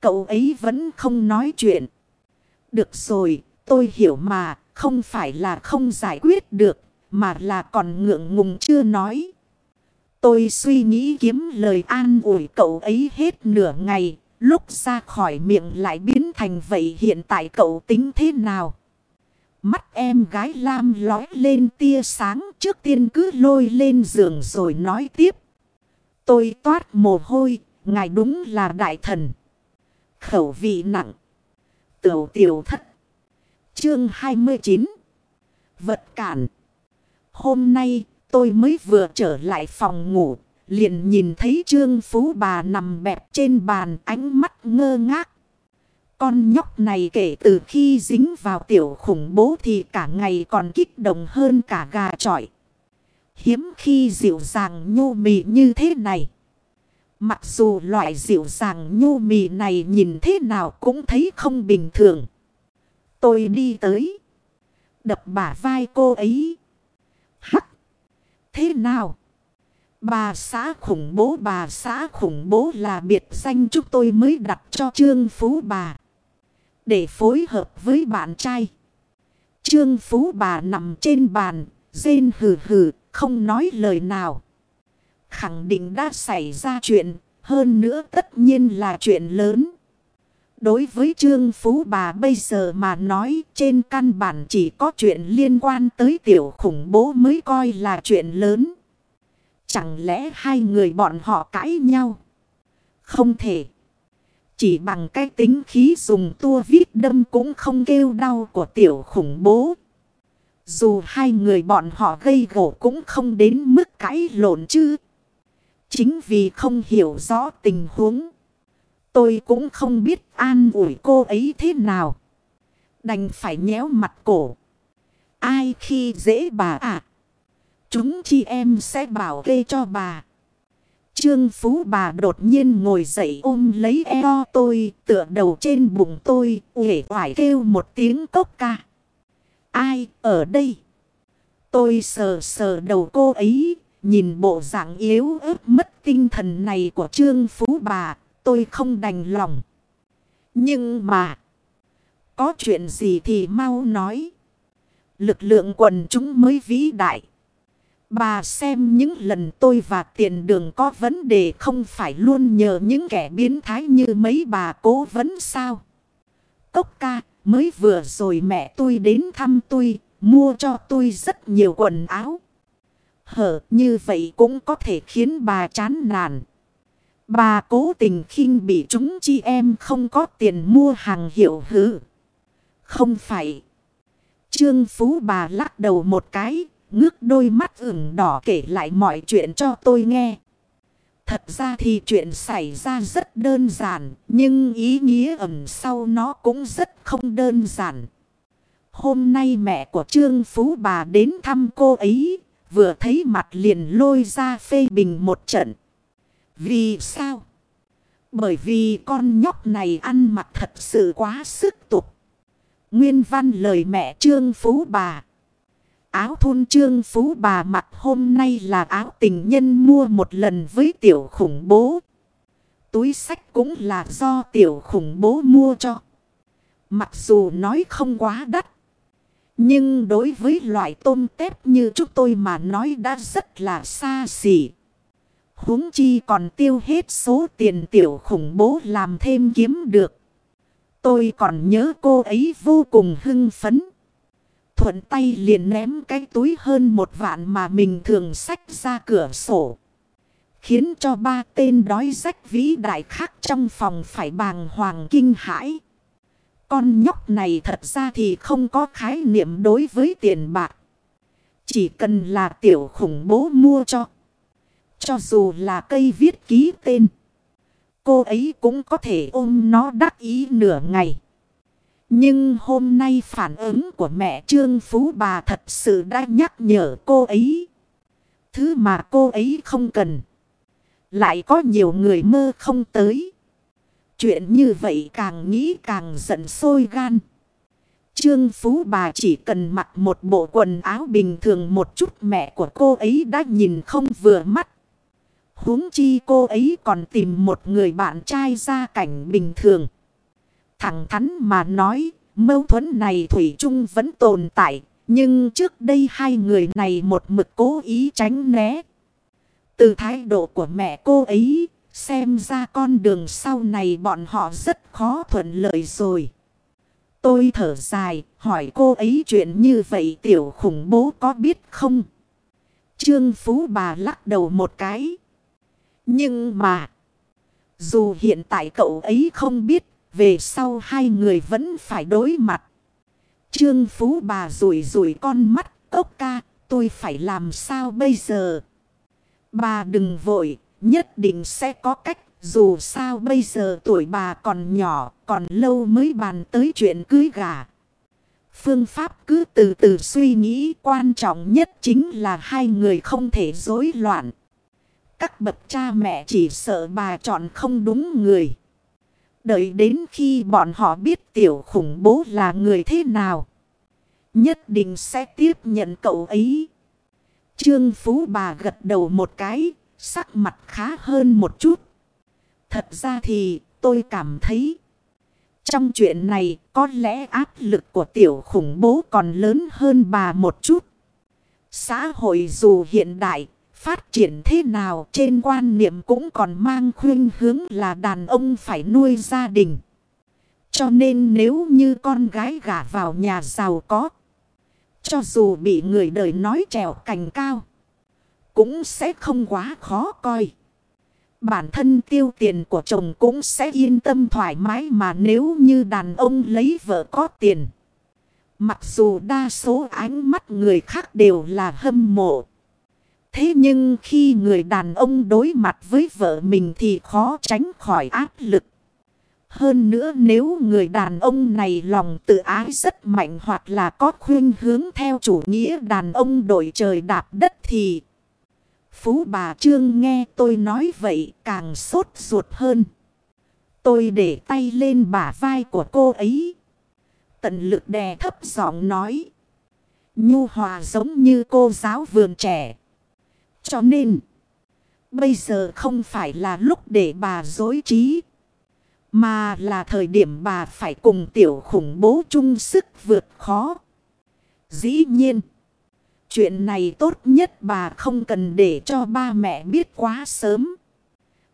Cậu ấy vẫn không nói chuyện. Được rồi, tôi hiểu mà, không phải là không giải quyết được, mà là còn ngượng ngùng chưa nói. Tôi suy nghĩ kiếm lời an ủi cậu ấy hết nửa ngày, lúc ra khỏi miệng lại biến thành vậy hiện tại cậu tính thế nào? Mắt em gái Lam lói lên tia sáng trước tiên cứ lôi lên giường rồi nói tiếp. Tôi toát mồ hôi, ngài đúng là đại thần. Khẩu vị nặng. Tiểu tiểu thất. Chương 29 Vật cản. Hôm nay, tôi mới vừa trở lại phòng ngủ, Liền nhìn thấy trương phú bà nằm bẹp trên bàn, ánh mắt ngơ ngác. Con nhóc này kể từ khi dính vào tiểu khủng bố thì cả ngày còn kích động hơn cả gà trọi. Hiếm khi dịu dàng nhu mì như thế này. Mặc dù loại dịu dàng nhu mì này nhìn thế nào cũng thấy không bình thường. Tôi đi tới. Đập bả vai cô ấy. Hắc. Thế nào? Bà xã khủng bố bà xã khủng bố là biệt danh chúng tôi mới đặt cho Trương Phú bà. Để phối hợp với bạn trai. Trương Phú bà nằm trên bàn, rên hừ hừ, không nói lời nào. Khẳng định đã xảy ra chuyện, hơn nữa tất nhiên là chuyện lớn. Đối với Trương Phú bà bây giờ mà nói, trên căn bản chỉ có chuyện liên quan tới tiểu khủng bố mới coi là chuyện lớn. Chẳng lẽ hai người bọn họ cãi nhau? Không thể. Chỉ bằng cái tính khí dùng tua viết đâm cũng không kêu đau của tiểu khủng bố. Dù hai người bọn họ gây gỗ cũng không đến mức cãi lộn chứ. Chính vì không hiểu rõ tình huống. Tôi cũng không biết an ủi cô ấy thế nào. Đành phải nhéo mặt cổ. Ai khi dễ bà à? Chúng chị em sẽ bảo kê cho bà. Trương Phú bà đột nhiên ngồi dậy ôm lấy eo tôi, tựa đầu trên bụng tôi, uể oải kêu một tiếng cốc ca. Ai ở đây? Tôi sờ sờ đầu cô ấy, nhìn bộ dạng yếu ớt mất tinh thần này của Trương Phú bà, tôi không đành lòng. Nhưng mà, có chuyện gì thì mau nói. Lực lượng quần chúng mới vĩ đại. Bà xem những lần tôi và tiền đường có vấn đề không phải luôn nhờ những kẻ biến thái như mấy bà cố vấn sao. Cốc ca mới vừa rồi mẹ tôi đến thăm tôi, mua cho tôi rất nhiều quần áo. Hở như vậy cũng có thể khiến bà chán nản. Bà cố tình khinh bị chúng chi em không có tiền mua hàng hiệu hư. Không phải. Trương Phú bà lắc đầu một cái, ngước đôi mắt ửng đỏ kể lại mọi chuyện cho tôi nghe. Thật ra thì chuyện xảy ra rất đơn giản, nhưng ý nghĩa ẩn sau nó cũng rất không đơn giản. Hôm nay mẹ của Trương Phú bà đến thăm cô ấy, vừa thấy mặt liền lôi ra phê bình một trận. Vì sao? Bởi vì con nhóc này ăn mặc thật sự quá sức tục. Nguyên văn lời mẹ Trương Phú bà. Áo thun Trương Phú bà mặc hôm nay là áo tình nhân mua một lần với tiểu khủng bố. Túi sách cũng là do tiểu khủng bố mua cho. Mặc dù nói không quá đắt. Nhưng đối với loại tôm tép như chúng tôi mà nói đã rất là xa xỉ huống chi còn tiêu hết số tiền tiểu khủng bố làm thêm kiếm được. Tôi còn nhớ cô ấy vô cùng hưng phấn. Thuận tay liền ném cái túi hơn một vạn mà mình thường xách ra cửa sổ. Khiến cho ba tên đói rách vĩ đại khác trong phòng phải bàng hoàng kinh hãi. Con nhóc này thật ra thì không có khái niệm đối với tiền bạc. Chỉ cần là tiểu khủng bố mua cho. Cho dù là cây viết ký tên. Cô ấy cũng có thể ôm nó đắc ý nửa ngày. Nhưng hôm nay phản ứng của mẹ Trương Phú bà thật sự đã nhắc nhở cô ấy. Thứ mà cô ấy không cần. Lại có nhiều người mơ không tới. Chuyện như vậy càng nghĩ càng giận sôi gan. Trương Phú bà chỉ cần mặc một bộ quần áo bình thường một chút mẹ của cô ấy đã nhìn không vừa mắt huống chi cô ấy còn tìm một người bạn trai ra cảnh bình thường. Thẳng thắn mà nói, mâu thuẫn này Thủy chung vẫn tồn tại. Nhưng trước đây hai người này một mực cố ý tránh né. Từ thái độ của mẹ cô ấy, xem ra con đường sau này bọn họ rất khó thuận lợi rồi. Tôi thở dài, hỏi cô ấy chuyện như vậy tiểu khủng bố có biết không? Trương Phú bà lắc đầu một cái. Nhưng mà, dù hiện tại cậu ấy không biết, về sau hai người vẫn phải đối mặt. Trương Phú bà rủi rủi con mắt, ốc ca, tôi phải làm sao bây giờ? Bà đừng vội, nhất định sẽ có cách, dù sao bây giờ tuổi bà còn nhỏ, còn lâu mới bàn tới chuyện cưới gà. Phương pháp cứ từ từ suy nghĩ quan trọng nhất chính là hai người không thể rối loạn. Các bậc cha mẹ chỉ sợ bà chọn không đúng người. Đợi đến khi bọn họ biết tiểu khủng bố là người thế nào. Nhất định sẽ tiếp nhận cậu ấy. Trương Phú bà gật đầu một cái, sắc mặt khá hơn một chút. Thật ra thì tôi cảm thấy. Trong chuyện này có lẽ áp lực của tiểu khủng bố còn lớn hơn bà một chút. Xã hội dù hiện đại Phát triển thế nào trên quan niệm cũng còn mang khuyên hướng là đàn ông phải nuôi gia đình. Cho nên nếu như con gái gả vào nhà giàu có. Cho dù bị người đời nói trèo cành cao. cũng sẽ không quá khó coi. Bản thân tiêu tiền của chồng cũng sẽ yên tâm thoải mái mà nếu như đàn ông lấy vợ có tiền. Mặc dù đa số ánh mắt người khác đều là hâm mộ. Thế nhưng khi người đàn ông đối mặt với vợ mình thì khó tránh khỏi áp lực. Hơn nữa nếu người đàn ông này lòng tự ái rất mạnh hoặc là có khuyên hướng theo chủ nghĩa đàn ông đổi trời đạp đất thì... Phú bà Trương nghe tôi nói vậy càng sốt ruột hơn. Tôi để tay lên bả vai của cô ấy. Tận lực đè thấp giọng nói. Nhu hòa giống như cô giáo vườn trẻ. Cho nên, bây giờ không phải là lúc để bà dối trí. Mà là thời điểm bà phải cùng tiểu khủng bố chung sức vượt khó. Dĩ nhiên. Chuyện này tốt nhất bà không cần để cho ba mẹ biết quá sớm.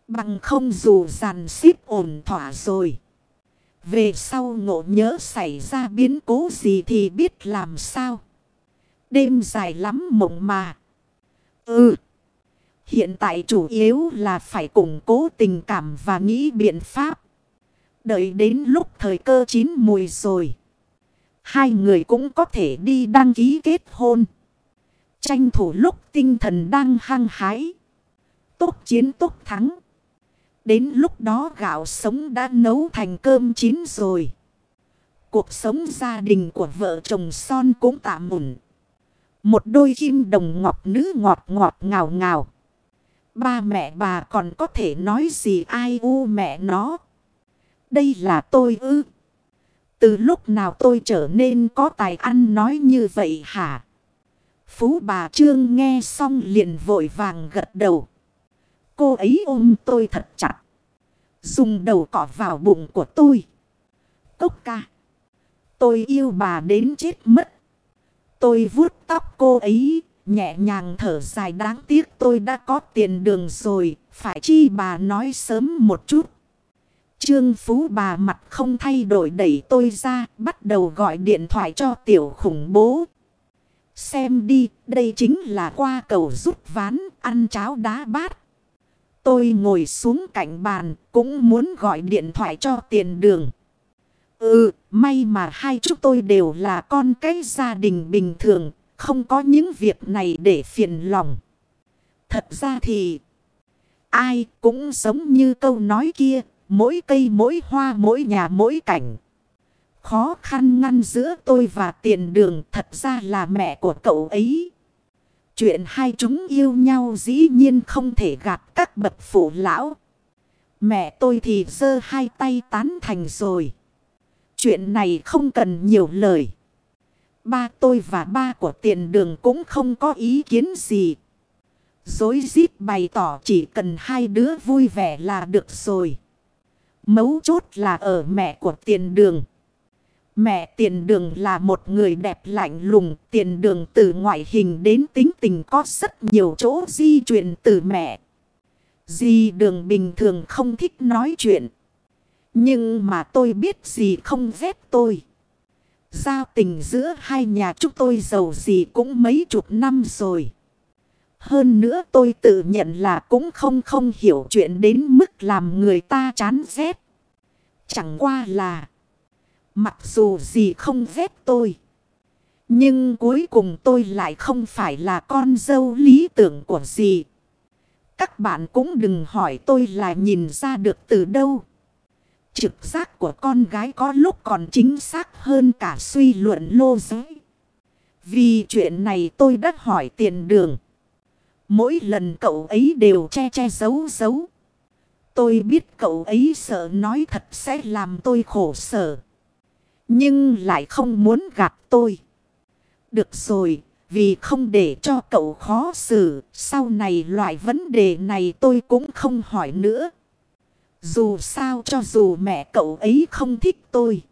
Bằng không dù dàn xếp ổn thỏa rồi. Về sau ngộ nhớ xảy ra biến cố gì thì biết làm sao. Đêm dài lắm mộng mà. Ừ. Hiện tại chủ yếu là phải củng cố tình cảm và nghĩ biện pháp. Đợi đến lúc thời cơ chín mùi rồi. Hai người cũng có thể đi đăng ký kết hôn. Tranh thủ lúc tinh thần đang hăng hái. Tốt chiến tốt thắng. Đến lúc đó gạo sống đã nấu thành cơm chín rồi. Cuộc sống gia đình của vợ chồng son cũng tạm ổn. Một đôi kim đồng ngọc nữ ngọt ngọt ngào ngào. Ba mẹ bà còn có thể nói gì ai u mẹ nó. Đây là tôi ư. Từ lúc nào tôi trở nên có tài ăn nói như vậy hả? Phú bà Trương nghe xong liền vội vàng gật đầu. Cô ấy ôm tôi thật chặt. Dùng đầu cọ vào bụng của tôi. Cốc ca. Tôi yêu bà đến chết mất. Tôi vuốt tóc cô ấy. Nhẹ nhàng thở dài đáng tiếc tôi đã có tiền đường rồi. Phải chi bà nói sớm một chút. Trương Phú bà mặt không thay đổi đẩy tôi ra. Bắt đầu gọi điện thoại cho tiểu khủng bố. Xem đi, đây chính là qua cầu rút ván, ăn cháo đá bát. Tôi ngồi xuống cạnh bàn, cũng muốn gọi điện thoại cho tiền đường. Ừ, may mà hai chúng tôi đều là con cái gia đình bình thường, không có những việc này để phiền lòng. Thật ra thì, ai cũng giống như câu nói kia, mỗi cây mỗi hoa mỗi nhà mỗi cảnh. Khó khăn ngăn giữa tôi và tiền đường thật ra là mẹ của cậu ấy. Chuyện hai chúng yêu nhau dĩ nhiên không thể gạt các bậc phụ lão. Mẹ tôi thì giơ hai tay tán thành rồi. Chuyện này không cần nhiều lời. Ba tôi và ba của tiền đường cũng không có ý kiến gì. Dối rít bày tỏ chỉ cần hai đứa vui vẻ là được rồi. Mấu chốt là ở mẹ của tiền đường. Mẹ tiền đường là một người đẹp lạnh lùng. Tiền đường từ ngoại hình đến tính tình có rất nhiều chỗ di chuyển từ mẹ. Di đường bình thường không thích nói chuyện. Nhưng mà tôi biết gì không ghét tôi. Giao tình giữa hai nhà chúng tôi giàu gì cũng mấy chục năm rồi. Hơn nữa tôi tự nhận là cũng không không hiểu chuyện đến mức làm người ta chán ghét. Chẳng qua là... Mặc dù gì không ghét tôi. Nhưng cuối cùng tôi lại không phải là con dâu lý tưởng của gì. Các bạn cũng đừng hỏi tôi là nhìn ra được từ đâu. Trực giác của con gái có lúc còn chính xác hơn cả suy luận lô giới. Vì chuyện này tôi đã hỏi tiền đường. Mỗi lần cậu ấy đều che che giấu giấu. Tôi biết cậu ấy sợ nói thật sẽ làm tôi khổ sở. Nhưng lại không muốn gặp tôi. Được rồi, vì không để cho cậu khó xử, sau này loại vấn đề này tôi cũng không hỏi nữa. Dù sao cho dù mẹ cậu ấy không thích tôi.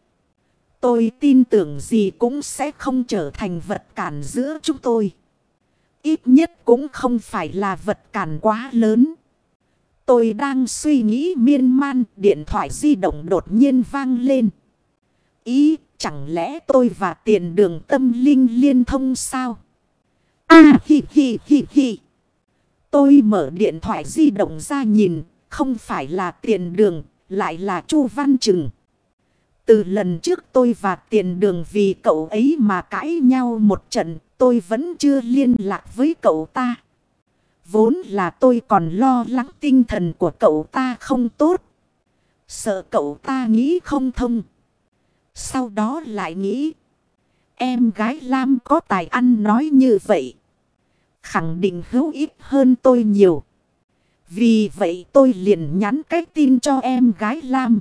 Tôi tin tưởng gì cũng sẽ không trở thành vật cản giữa chúng tôi. Ít nhất cũng không phải là vật cản quá lớn. Tôi đang suy nghĩ miên man, điện thoại di động đột nhiên vang lên. Ý, chẳng lẽ tôi và tiền đường tâm linh liên thông sao? À hi hi hi hi. Tôi mở điện thoại di động ra nhìn, không phải là tiền đường, lại là Chu Văn Trừng. Từ lần trước tôi và tiền đường vì cậu ấy mà cãi nhau một trận, tôi vẫn chưa liên lạc với cậu ta. Vốn là tôi còn lo lắng tinh thần của cậu ta không tốt. Sợ cậu ta nghĩ không thông. Sau đó lại nghĩ. Em gái Lam có tài ăn nói như vậy. Khẳng định hữu ích hơn tôi nhiều. Vì vậy tôi liền nhắn cái tin cho em gái Lam.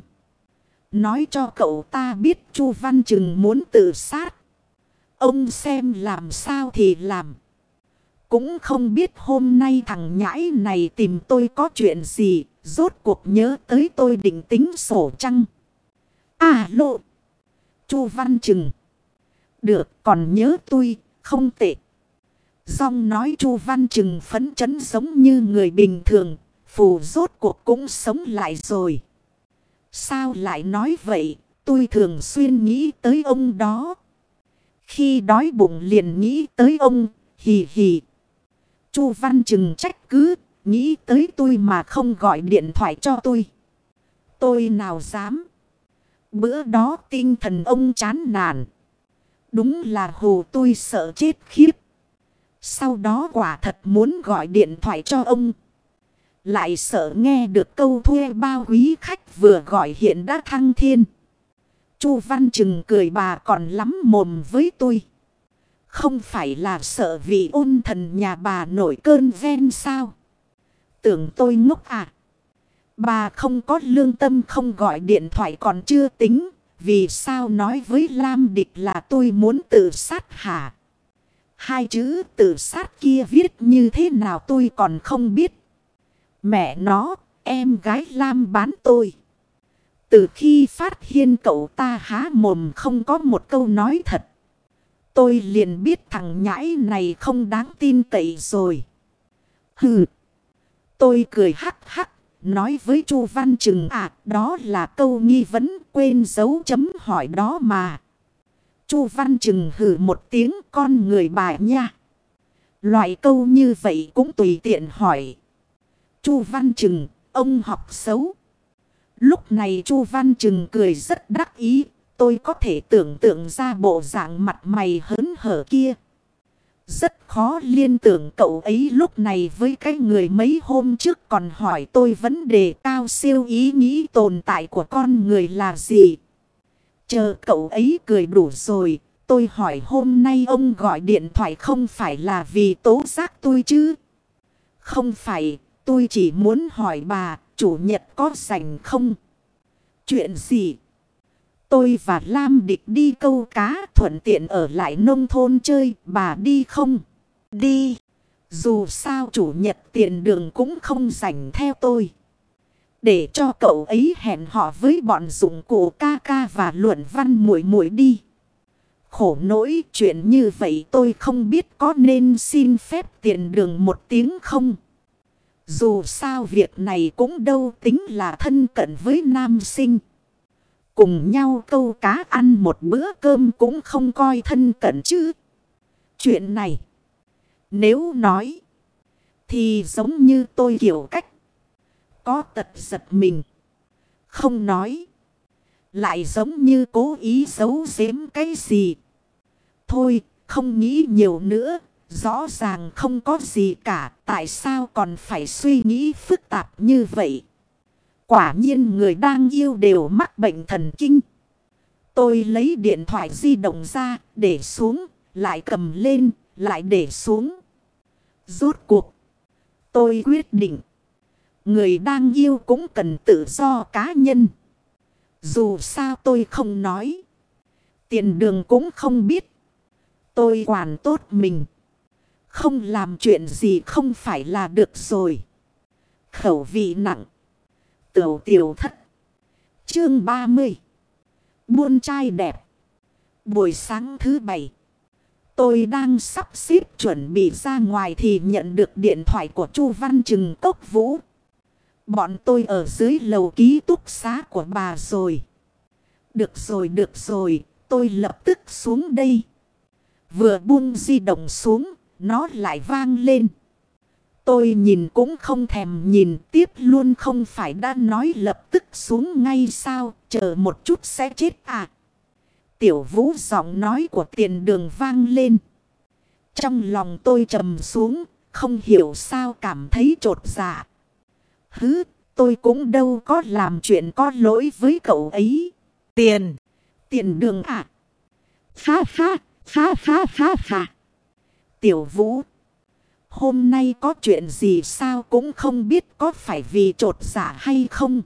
Nói cho cậu ta biết Chu Văn Trừng muốn tự sát. Ông xem làm sao thì làm. Cũng không biết hôm nay thằng nhãi này tìm tôi có chuyện gì. Rốt cuộc nhớ tới tôi định tính sổ trăng. À lộ. Chu Văn Trừng. Được, còn nhớ tôi. Không tệ. Dòng nói Chu Văn Trừng phấn chấn giống như người bình thường. Phù rốt cuộc cũng sống lại rồi. Sao lại nói vậy? Tôi thường xuyên nghĩ tới ông đó. Khi đói bụng liền nghĩ tới ông. Hì hì. Chu Văn Trừng trách cứ. Nghĩ tới tôi mà không gọi điện thoại cho tôi. Tôi nào dám. Bữa đó tinh thần ông chán nản. Đúng là hồ tôi sợ chết khiếp. Sau đó quả thật muốn gọi điện thoại cho ông. Lại sợ nghe được câu thuê bao quý khách vừa gọi hiện đã thăng thiên. Chu Văn Trừng cười bà còn lắm mồm với tôi. Không phải là sợ vì ôn thần nhà bà nổi cơn ven sao. Tưởng tôi ngốc à. Bà không có lương tâm không gọi điện thoại còn chưa tính. Vì sao nói với Lam Địch là tôi muốn tự sát hả? Hai chữ tự sát kia viết như thế nào tôi còn không biết. Mẹ nó, em gái Lam bán tôi. Từ khi phát hiện cậu ta há mồm không có một câu nói thật. Tôi liền biết thằng nhãi này không đáng tin cậy rồi. Hừ. Tôi cười hắc hắc. Nói với Chu Văn Trừng à đó là câu nghi vấn quên dấu chấm hỏi đó mà. Chu Văn Trừng hử một tiếng con người bà nha. Loại câu như vậy cũng tùy tiện hỏi. Chu Văn Trừng, ông học xấu. Lúc này Chu Văn Trừng cười rất đắc ý. Tôi có thể tưởng tượng ra bộ dạng mặt mày hớn hở kia. Rất khó liên tưởng cậu ấy lúc này với cái người mấy hôm trước còn hỏi tôi vấn đề cao siêu ý nghĩ tồn tại của con người là gì. Chờ cậu ấy cười đủ rồi, tôi hỏi hôm nay ông gọi điện thoại không phải là vì tố giác tôi chứ? Không phải, tôi chỉ muốn hỏi bà, chủ nhật có rảnh không? Chuyện gì? Tôi và Lam Địch đi câu cá thuận tiện ở lại nông thôn chơi, bà đi không? Đi. Dù sao chủ nhật tiền đường cũng không rảnh theo tôi. Để cho cậu ấy hẹn họ với bọn dụng cụ ca ca và luận văn muội muội đi. Khổ nỗi chuyện như vậy tôi không biết có nên xin phép tiền đường một tiếng không. Dù sao việc này cũng đâu tính là thân cận với nam sinh. Cùng nhau câu cá ăn một bữa cơm cũng không coi thân cận chứ. Chuyện này. Nếu nói. Thì giống như tôi kiểu cách. Có tật giật mình. Không nói. Lại giống như cố ý giấu giếm cái gì. Thôi không nghĩ nhiều nữa. Rõ ràng không có gì cả. Tại sao còn phải suy nghĩ phức tạp như vậy. Quả nhiên người đang yêu đều mắc bệnh thần kinh. Tôi lấy điện thoại di động ra, để xuống, lại cầm lên, lại để xuống. Rốt cuộc. Tôi quyết định. Người đang yêu cũng cần tự do cá nhân. Dù sao tôi không nói. Tiền đường cũng không biết. Tôi quản tốt mình. Không làm chuyện gì không phải là được rồi. Khẩu vị nặng. Tiểu tiểu thất. Chương 30. Buôn trai đẹp. Buổi sáng thứ bảy. Tôi đang sắp xếp chuẩn bị ra ngoài thì nhận được điện thoại của Chu Văn Trừng Cốc Vũ. Bọn tôi ở dưới lầu ký túc xá của bà rồi. Được rồi, được rồi, tôi lập tức xuống đây. Vừa buông di động xuống, nó lại vang lên. Tôi nhìn cũng không thèm nhìn tiếp luôn không phải đã nói lập tức xuống ngay sao, chờ một chút sẽ chết à. Tiểu vũ giọng nói của tiền đường vang lên. Trong lòng tôi trầm xuống, không hiểu sao cảm thấy trột dạ. Hứ, tôi cũng đâu có làm chuyện có lỗi với cậu ấy. Tiền, tiền đường à. Ha ha, ha ha ha ha. Tiểu vũ. Hôm nay có chuyện gì sao cũng không biết có phải vì trột dạ hay không.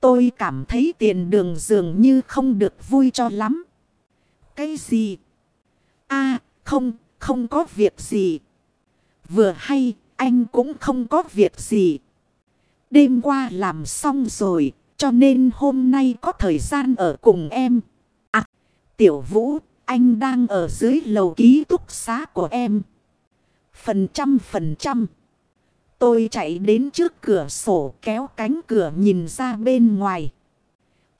Tôi cảm thấy tiền đường dường như không được vui cho lắm. Cái gì? a không, không có việc gì. Vừa hay, anh cũng không có việc gì. Đêm qua làm xong rồi, cho nên hôm nay có thời gian ở cùng em. À, Tiểu Vũ, anh đang ở dưới lầu ký túc xá của em. Phần trăm phần trăm. Tôi chạy đến trước cửa sổ kéo cánh cửa nhìn ra bên ngoài.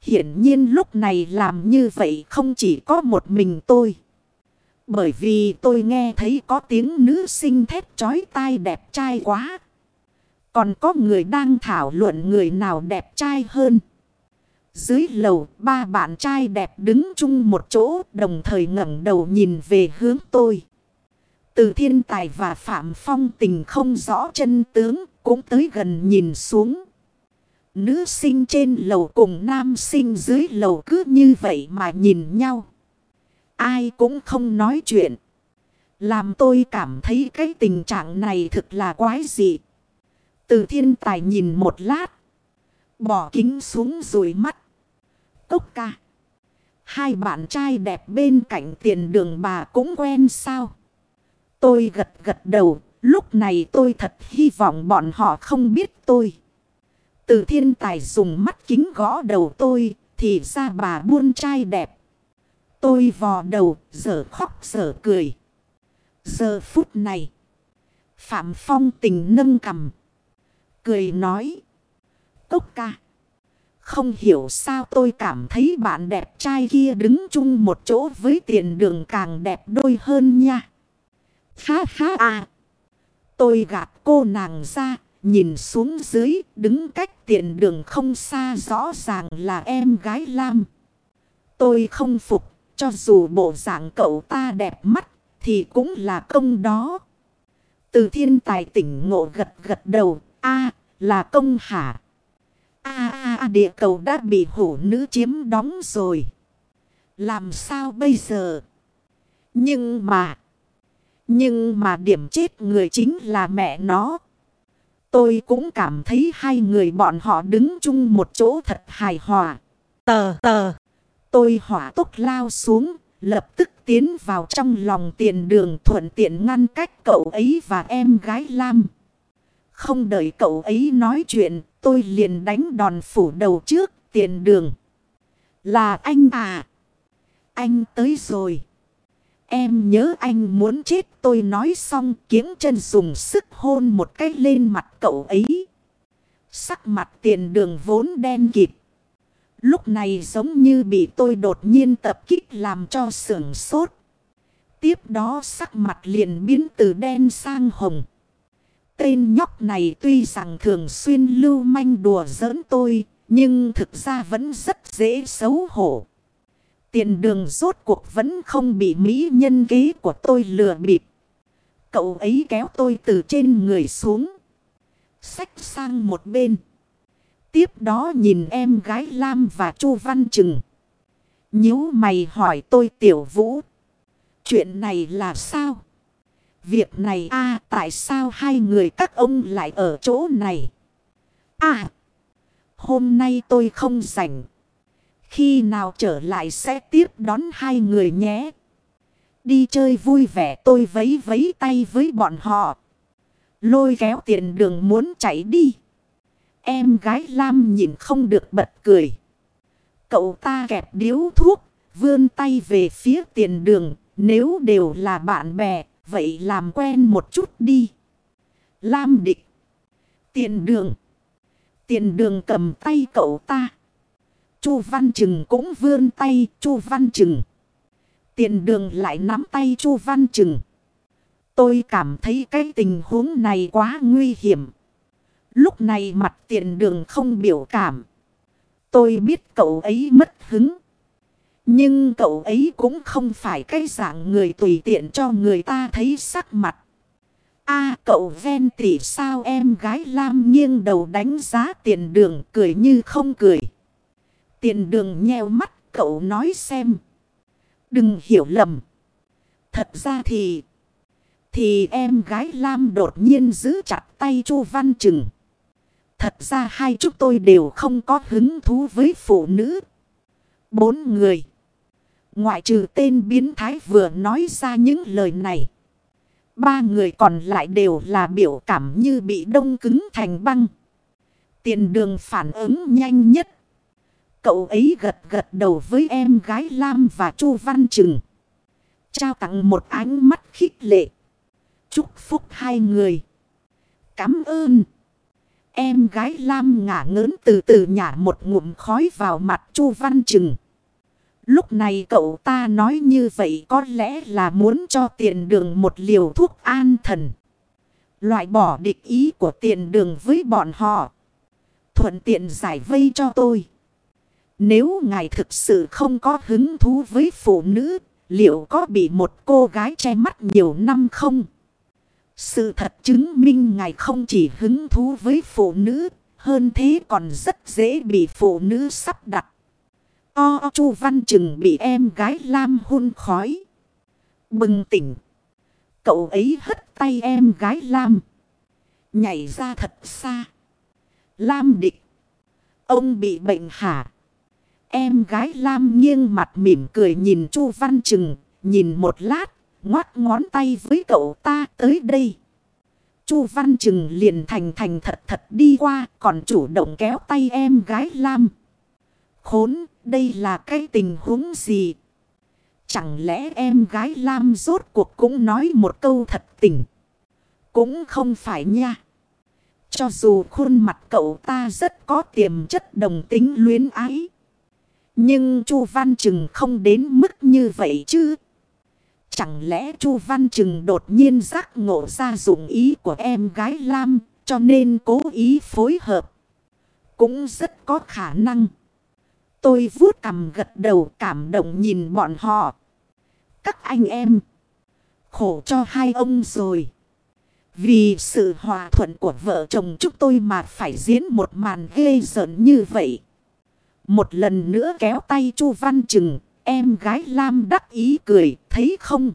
Hiển nhiên lúc này làm như vậy không chỉ có một mình tôi. Bởi vì tôi nghe thấy có tiếng nữ sinh thét chói tai đẹp trai quá. Còn có người đang thảo luận người nào đẹp trai hơn. Dưới lầu, ba bạn trai đẹp đứng chung một chỗ, đồng thời ngẩng đầu nhìn về hướng tôi. Từ thiên tài và Phạm Phong tình không rõ chân tướng, cũng tới gần nhìn xuống. Nữ sinh trên lầu cùng nam sinh dưới lầu cứ như vậy mà nhìn nhau. Ai cũng không nói chuyện. Làm tôi cảm thấy cái tình trạng này thực là quái dị. Từ thiên tài nhìn một lát. Bỏ kính xuống rồi mắt. Cốc ca. Hai bạn trai đẹp bên cạnh tiền đường bà cũng quen sao. Tôi gật gật đầu. Lúc này tôi thật hy vọng bọn họ không biết tôi. Từ thiên tài dùng mắt kính gõ đầu tôi. Thì ra bà buôn trai đẹp. Tôi vò đầu, giờ khóc giờ cười. Giờ phút này, Phạm Phong tình nâng cầm. Cười nói. Cốc ca. Không hiểu sao tôi cảm thấy bạn đẹp trai kia đứng chung một chỗ với tiền đường càng đẹp đôi hơn nha. Ha ha à. Tôi gạt cô nàng ra, nhìn xuống dưới, đứng cách tiền đường không xa rõ ràng là em gái Lam. Tôi không phục cho dù bộ dạng cậu ta đẹp mắt thì cũng là công đó. Từ thiên tài tỉnh ngộ gật gật đầu. a là công hả? a địa cầu đã bị hổ nữ chiếm đóng rồi. Làm sao bây giờ? Nhưng mà... Nhưng mà điểm chết người chính là mẹ nó. Tôi cũng cảm thấy hai người bọn họ đứng chung một chỗ thật hài hòa. Tờ tờ. Tôi hỏa tốc lao xuống, lập tức tiến vào trong lòng tiền đường thuận tiện ngăn cách cậu ấy và em gái Lam. Không đợi cậu ấy nói chuyện, tôi liền đánh đòn phủ đầu trước tiền đường. Là anh à? Anh tới rồi. Em nhớ anh muốn chết tôi nói xong kiếng chân dùng sức hôn một cái lên mặt cậu ấy. Sắc mặt tiền đường vốn đen kịp Lúc này giống như bị tôi đột nhiên tập kích làm cho sưởng sốt. Tiếp đó sắc mặt liền biến từ đen sang hồng. Tên nhóc này tuy rằng thường xuyên lưu manh đùa giỡn tôi, nhưng thực ra vẫn rất dễ xấu hổ. Tiền đường rốt cuộc vẫn không bị mỹ nhân kế của tôi lừa bịp. Cậu ấy kéo tôi từ trên người xuống. Xách sang một bên. Tiếp đó nhìn em gái Lam và Chu Văn Trừng. nhíu mày hỏi tôi tiểu vũ. Chuyện này là sao? Việc này a tại sao hai người các ông lại ở chỗ này? À! Hôm nay tôi không rảnh. Khi nào trở lại sẽ tiếp đón hai người nhé. Đi chơi vui vẻ tôi vấy vấy tay với bọn họ. Lôi kéo tiền đường muốn chạy đi. Em gái Lam nhìn không được bật cười. Cậu ta kẹp điếu thuốc, vươn tay về phía tiền đường. Nếu đều là bạn bè, vậy làm quen một chút đi. Lam địch. Tiền đường. Tiền đường cầm tay cậu ta. Chu Văn Trừng cũng vươn tay, Chu Văn Trừng. Tiền đường lại nắm tay Chu Văn Trừng. Tôi cảm thấy cái tình huống này quá nguy hiểm. Lúc này mặt tiền đường không biểu cảm. Tôi biết cậu ấy mất hứng. Nhưng cậu ấy cũng không phải cái dạng người tùy tiện cho người ta thấy sắc mặt. a, cậu ven thì sao em gái Lam nghiêng đầu đánh giá tiền đường cười như không cười. Tiền đường nheo mắt, cậu nói xem. Đừng hiểu lầm. Thật ra thì... Thì em gái Lam đột nhiên giữ chặt tay Chu Văn Trừng. Thật ra hai chúng tôi đều không có hứng thú với phụ nữ. Bốn người. Ngoại trừ tên biến thái vừa nói ra những lời này. Ba người còn lại đều là biểu cảm như bị đông cứng thành băng. Tiền đường phản ứng nhanh nhất. Cậu ấy gật gật đầu với em gái Lam và Chu Văn Trừng. Trao tặng một ánh mắt khích lệ. Chúc phúc hai người. Cảm ơn. Em gái Lam ngả ngớn từ từ nhả một ngụm khói vào mặt Chu Văn Trừng. Lúc này cậu ta nói như vậy có lẽ là muốn cho tiền đường một liều thuốc an thần. Loại bỏ địch ý của tiền đường với bọn họ. Thuận tiện giải vây cho tôi. Nếu ngài thực sự không có hứng thú với phụ nữ, liệu có bị một cô gái che mắt nhiều năm không? Sự thật chứng minh ngài không chỉ hứng thú với phụ nữ, hơn thế còn rất dễ bị phụ nữ sắp đặt. O Chu Văn Trừng bị em gái Lam hôn khói. Bừng tỉnh. Cậu ấy hất tay em gái Lam. Nhảy ra thật xa. Lam địch. Ông bị bệnh hả? Em gái Lam nghiêng mặt mỉm cười nhìn Chu Văn Trừng. Nhìn một lát. Ngoát ngón tay với cậu ta tới đây. Chu Văn Trừng liền thành thành thật thật đi qua. Còn chủ động kéo tay em gái Lam. Khốn, đây là cái tình huống gì? Chẳng lẽ em gái Lam rốt cuộc cũng nói một câu thật tình? Cũng không phải nha. Cho dù khuôn mặt cậu ta rất có tiềm chất đồng tính luyến ái. Nhưng Chu Văn Trừng không đến mức như vậy chứ. Chẳng lẽ Chu Văn Trừng đột nhiên giác ngộ ra dụng ý của em gái Lam, cho nên cố ý phối hợp. Cũng rất có khả năng. Tôi vuốt cầm gật đầu cảm động nhìn bọn họ. Các anh em. Khổ cho hai ông rồi. Vì sự hòa thuận của vợ chồng chúng tôi mà phải diễn một màn ghê giỡn như vậy. Một lần nữa kéo tay Chu Văn Trừng, em gái Lam đắc ý cười, thấy không?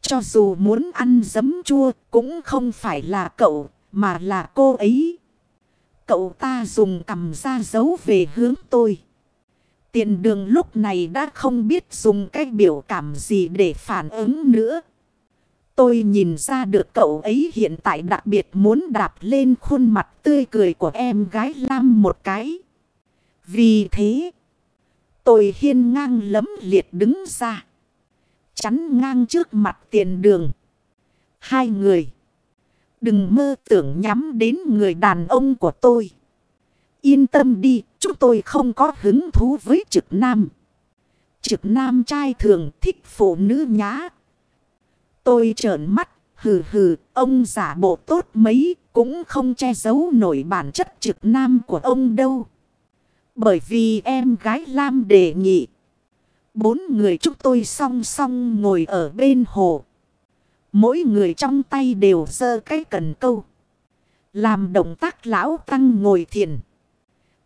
Cho dù muốn ăn giấm chua cũng không phải là cậu, mà là cô ấy. Cậu ta dùng cầm ra dấu về hướng tôi. Tiền đường lúc này đã không biết dùng cái biểu cảm gì để phản ứng nữa. Tôi nhìn ra được cậu ấy hiện tại đặc biệt muốn đạp lên khuôn mặt tươi cười của em gái Lam một cái. Vì thế, tôi hiên ngang lấm liệt đứng ra. Chắn ngang trước mặt tiền đường. Hai người. Đừng mơ tưởng nhắm đến người đàn ông của tôi. Yên tâm đi, chúng tôi không có hứng thú với trực nam. Trực nam trai thường thích phụ nữ nhá. Tôi trợn mắt, hừ hừ, ông giả bộ tốt mấy, cũng không che giấu nổi bản chất trực nam của ông đâu. Bởi vì em gái Lam đề nghị. Bốn người chúng tôi song song ngồi ở bên hồ. Mỗi người trong tay đều giơ cái cần câu. Làm động tác lão tăng ngồi thiền.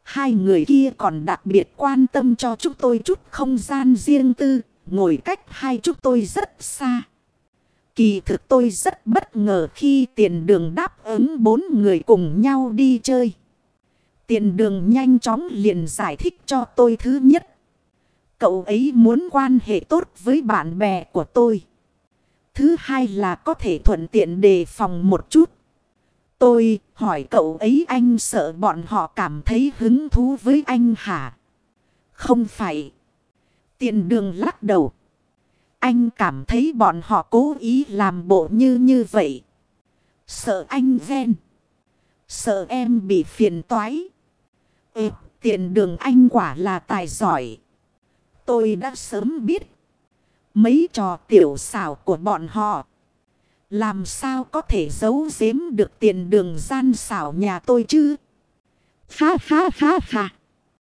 Hai người kia còn đặc biệt quan tâm cho chúng tôi chút không gian riêng tư, ngồi cách hai chúng tôi rất xa. Kỳ thực tôi rất bất ngờ khi tiền đường đáp ứng bốn người cùng nhau đi chơi. Tiền đường nhanh chóng liền giải thích cho tôi thứ nhất. Cậu ấy muốn quan hệ tốt với bạn bè của tôi. Thứ hai là có thể thuận tiện đề phòng một chút. Tôi hỏi cậu ấy anh sợ bọn họ cảm thấy hứng thú với anh hả? Không phải. Tiền đường lắc đầu. Anh cảm thấy bọn họ cố ý làm bộ như như vậy. Sợ anh ghen. Sợ em bị phiền toái. Ê, tiền đường anh quả là tài giỏi. Tôi đã sớm biết. Mấy trò tiểu xảo của bọn họ. Làm sao có thể giấu giếm được tiền đường gian xảo nhà tôi chứ? Ha ha ha ha.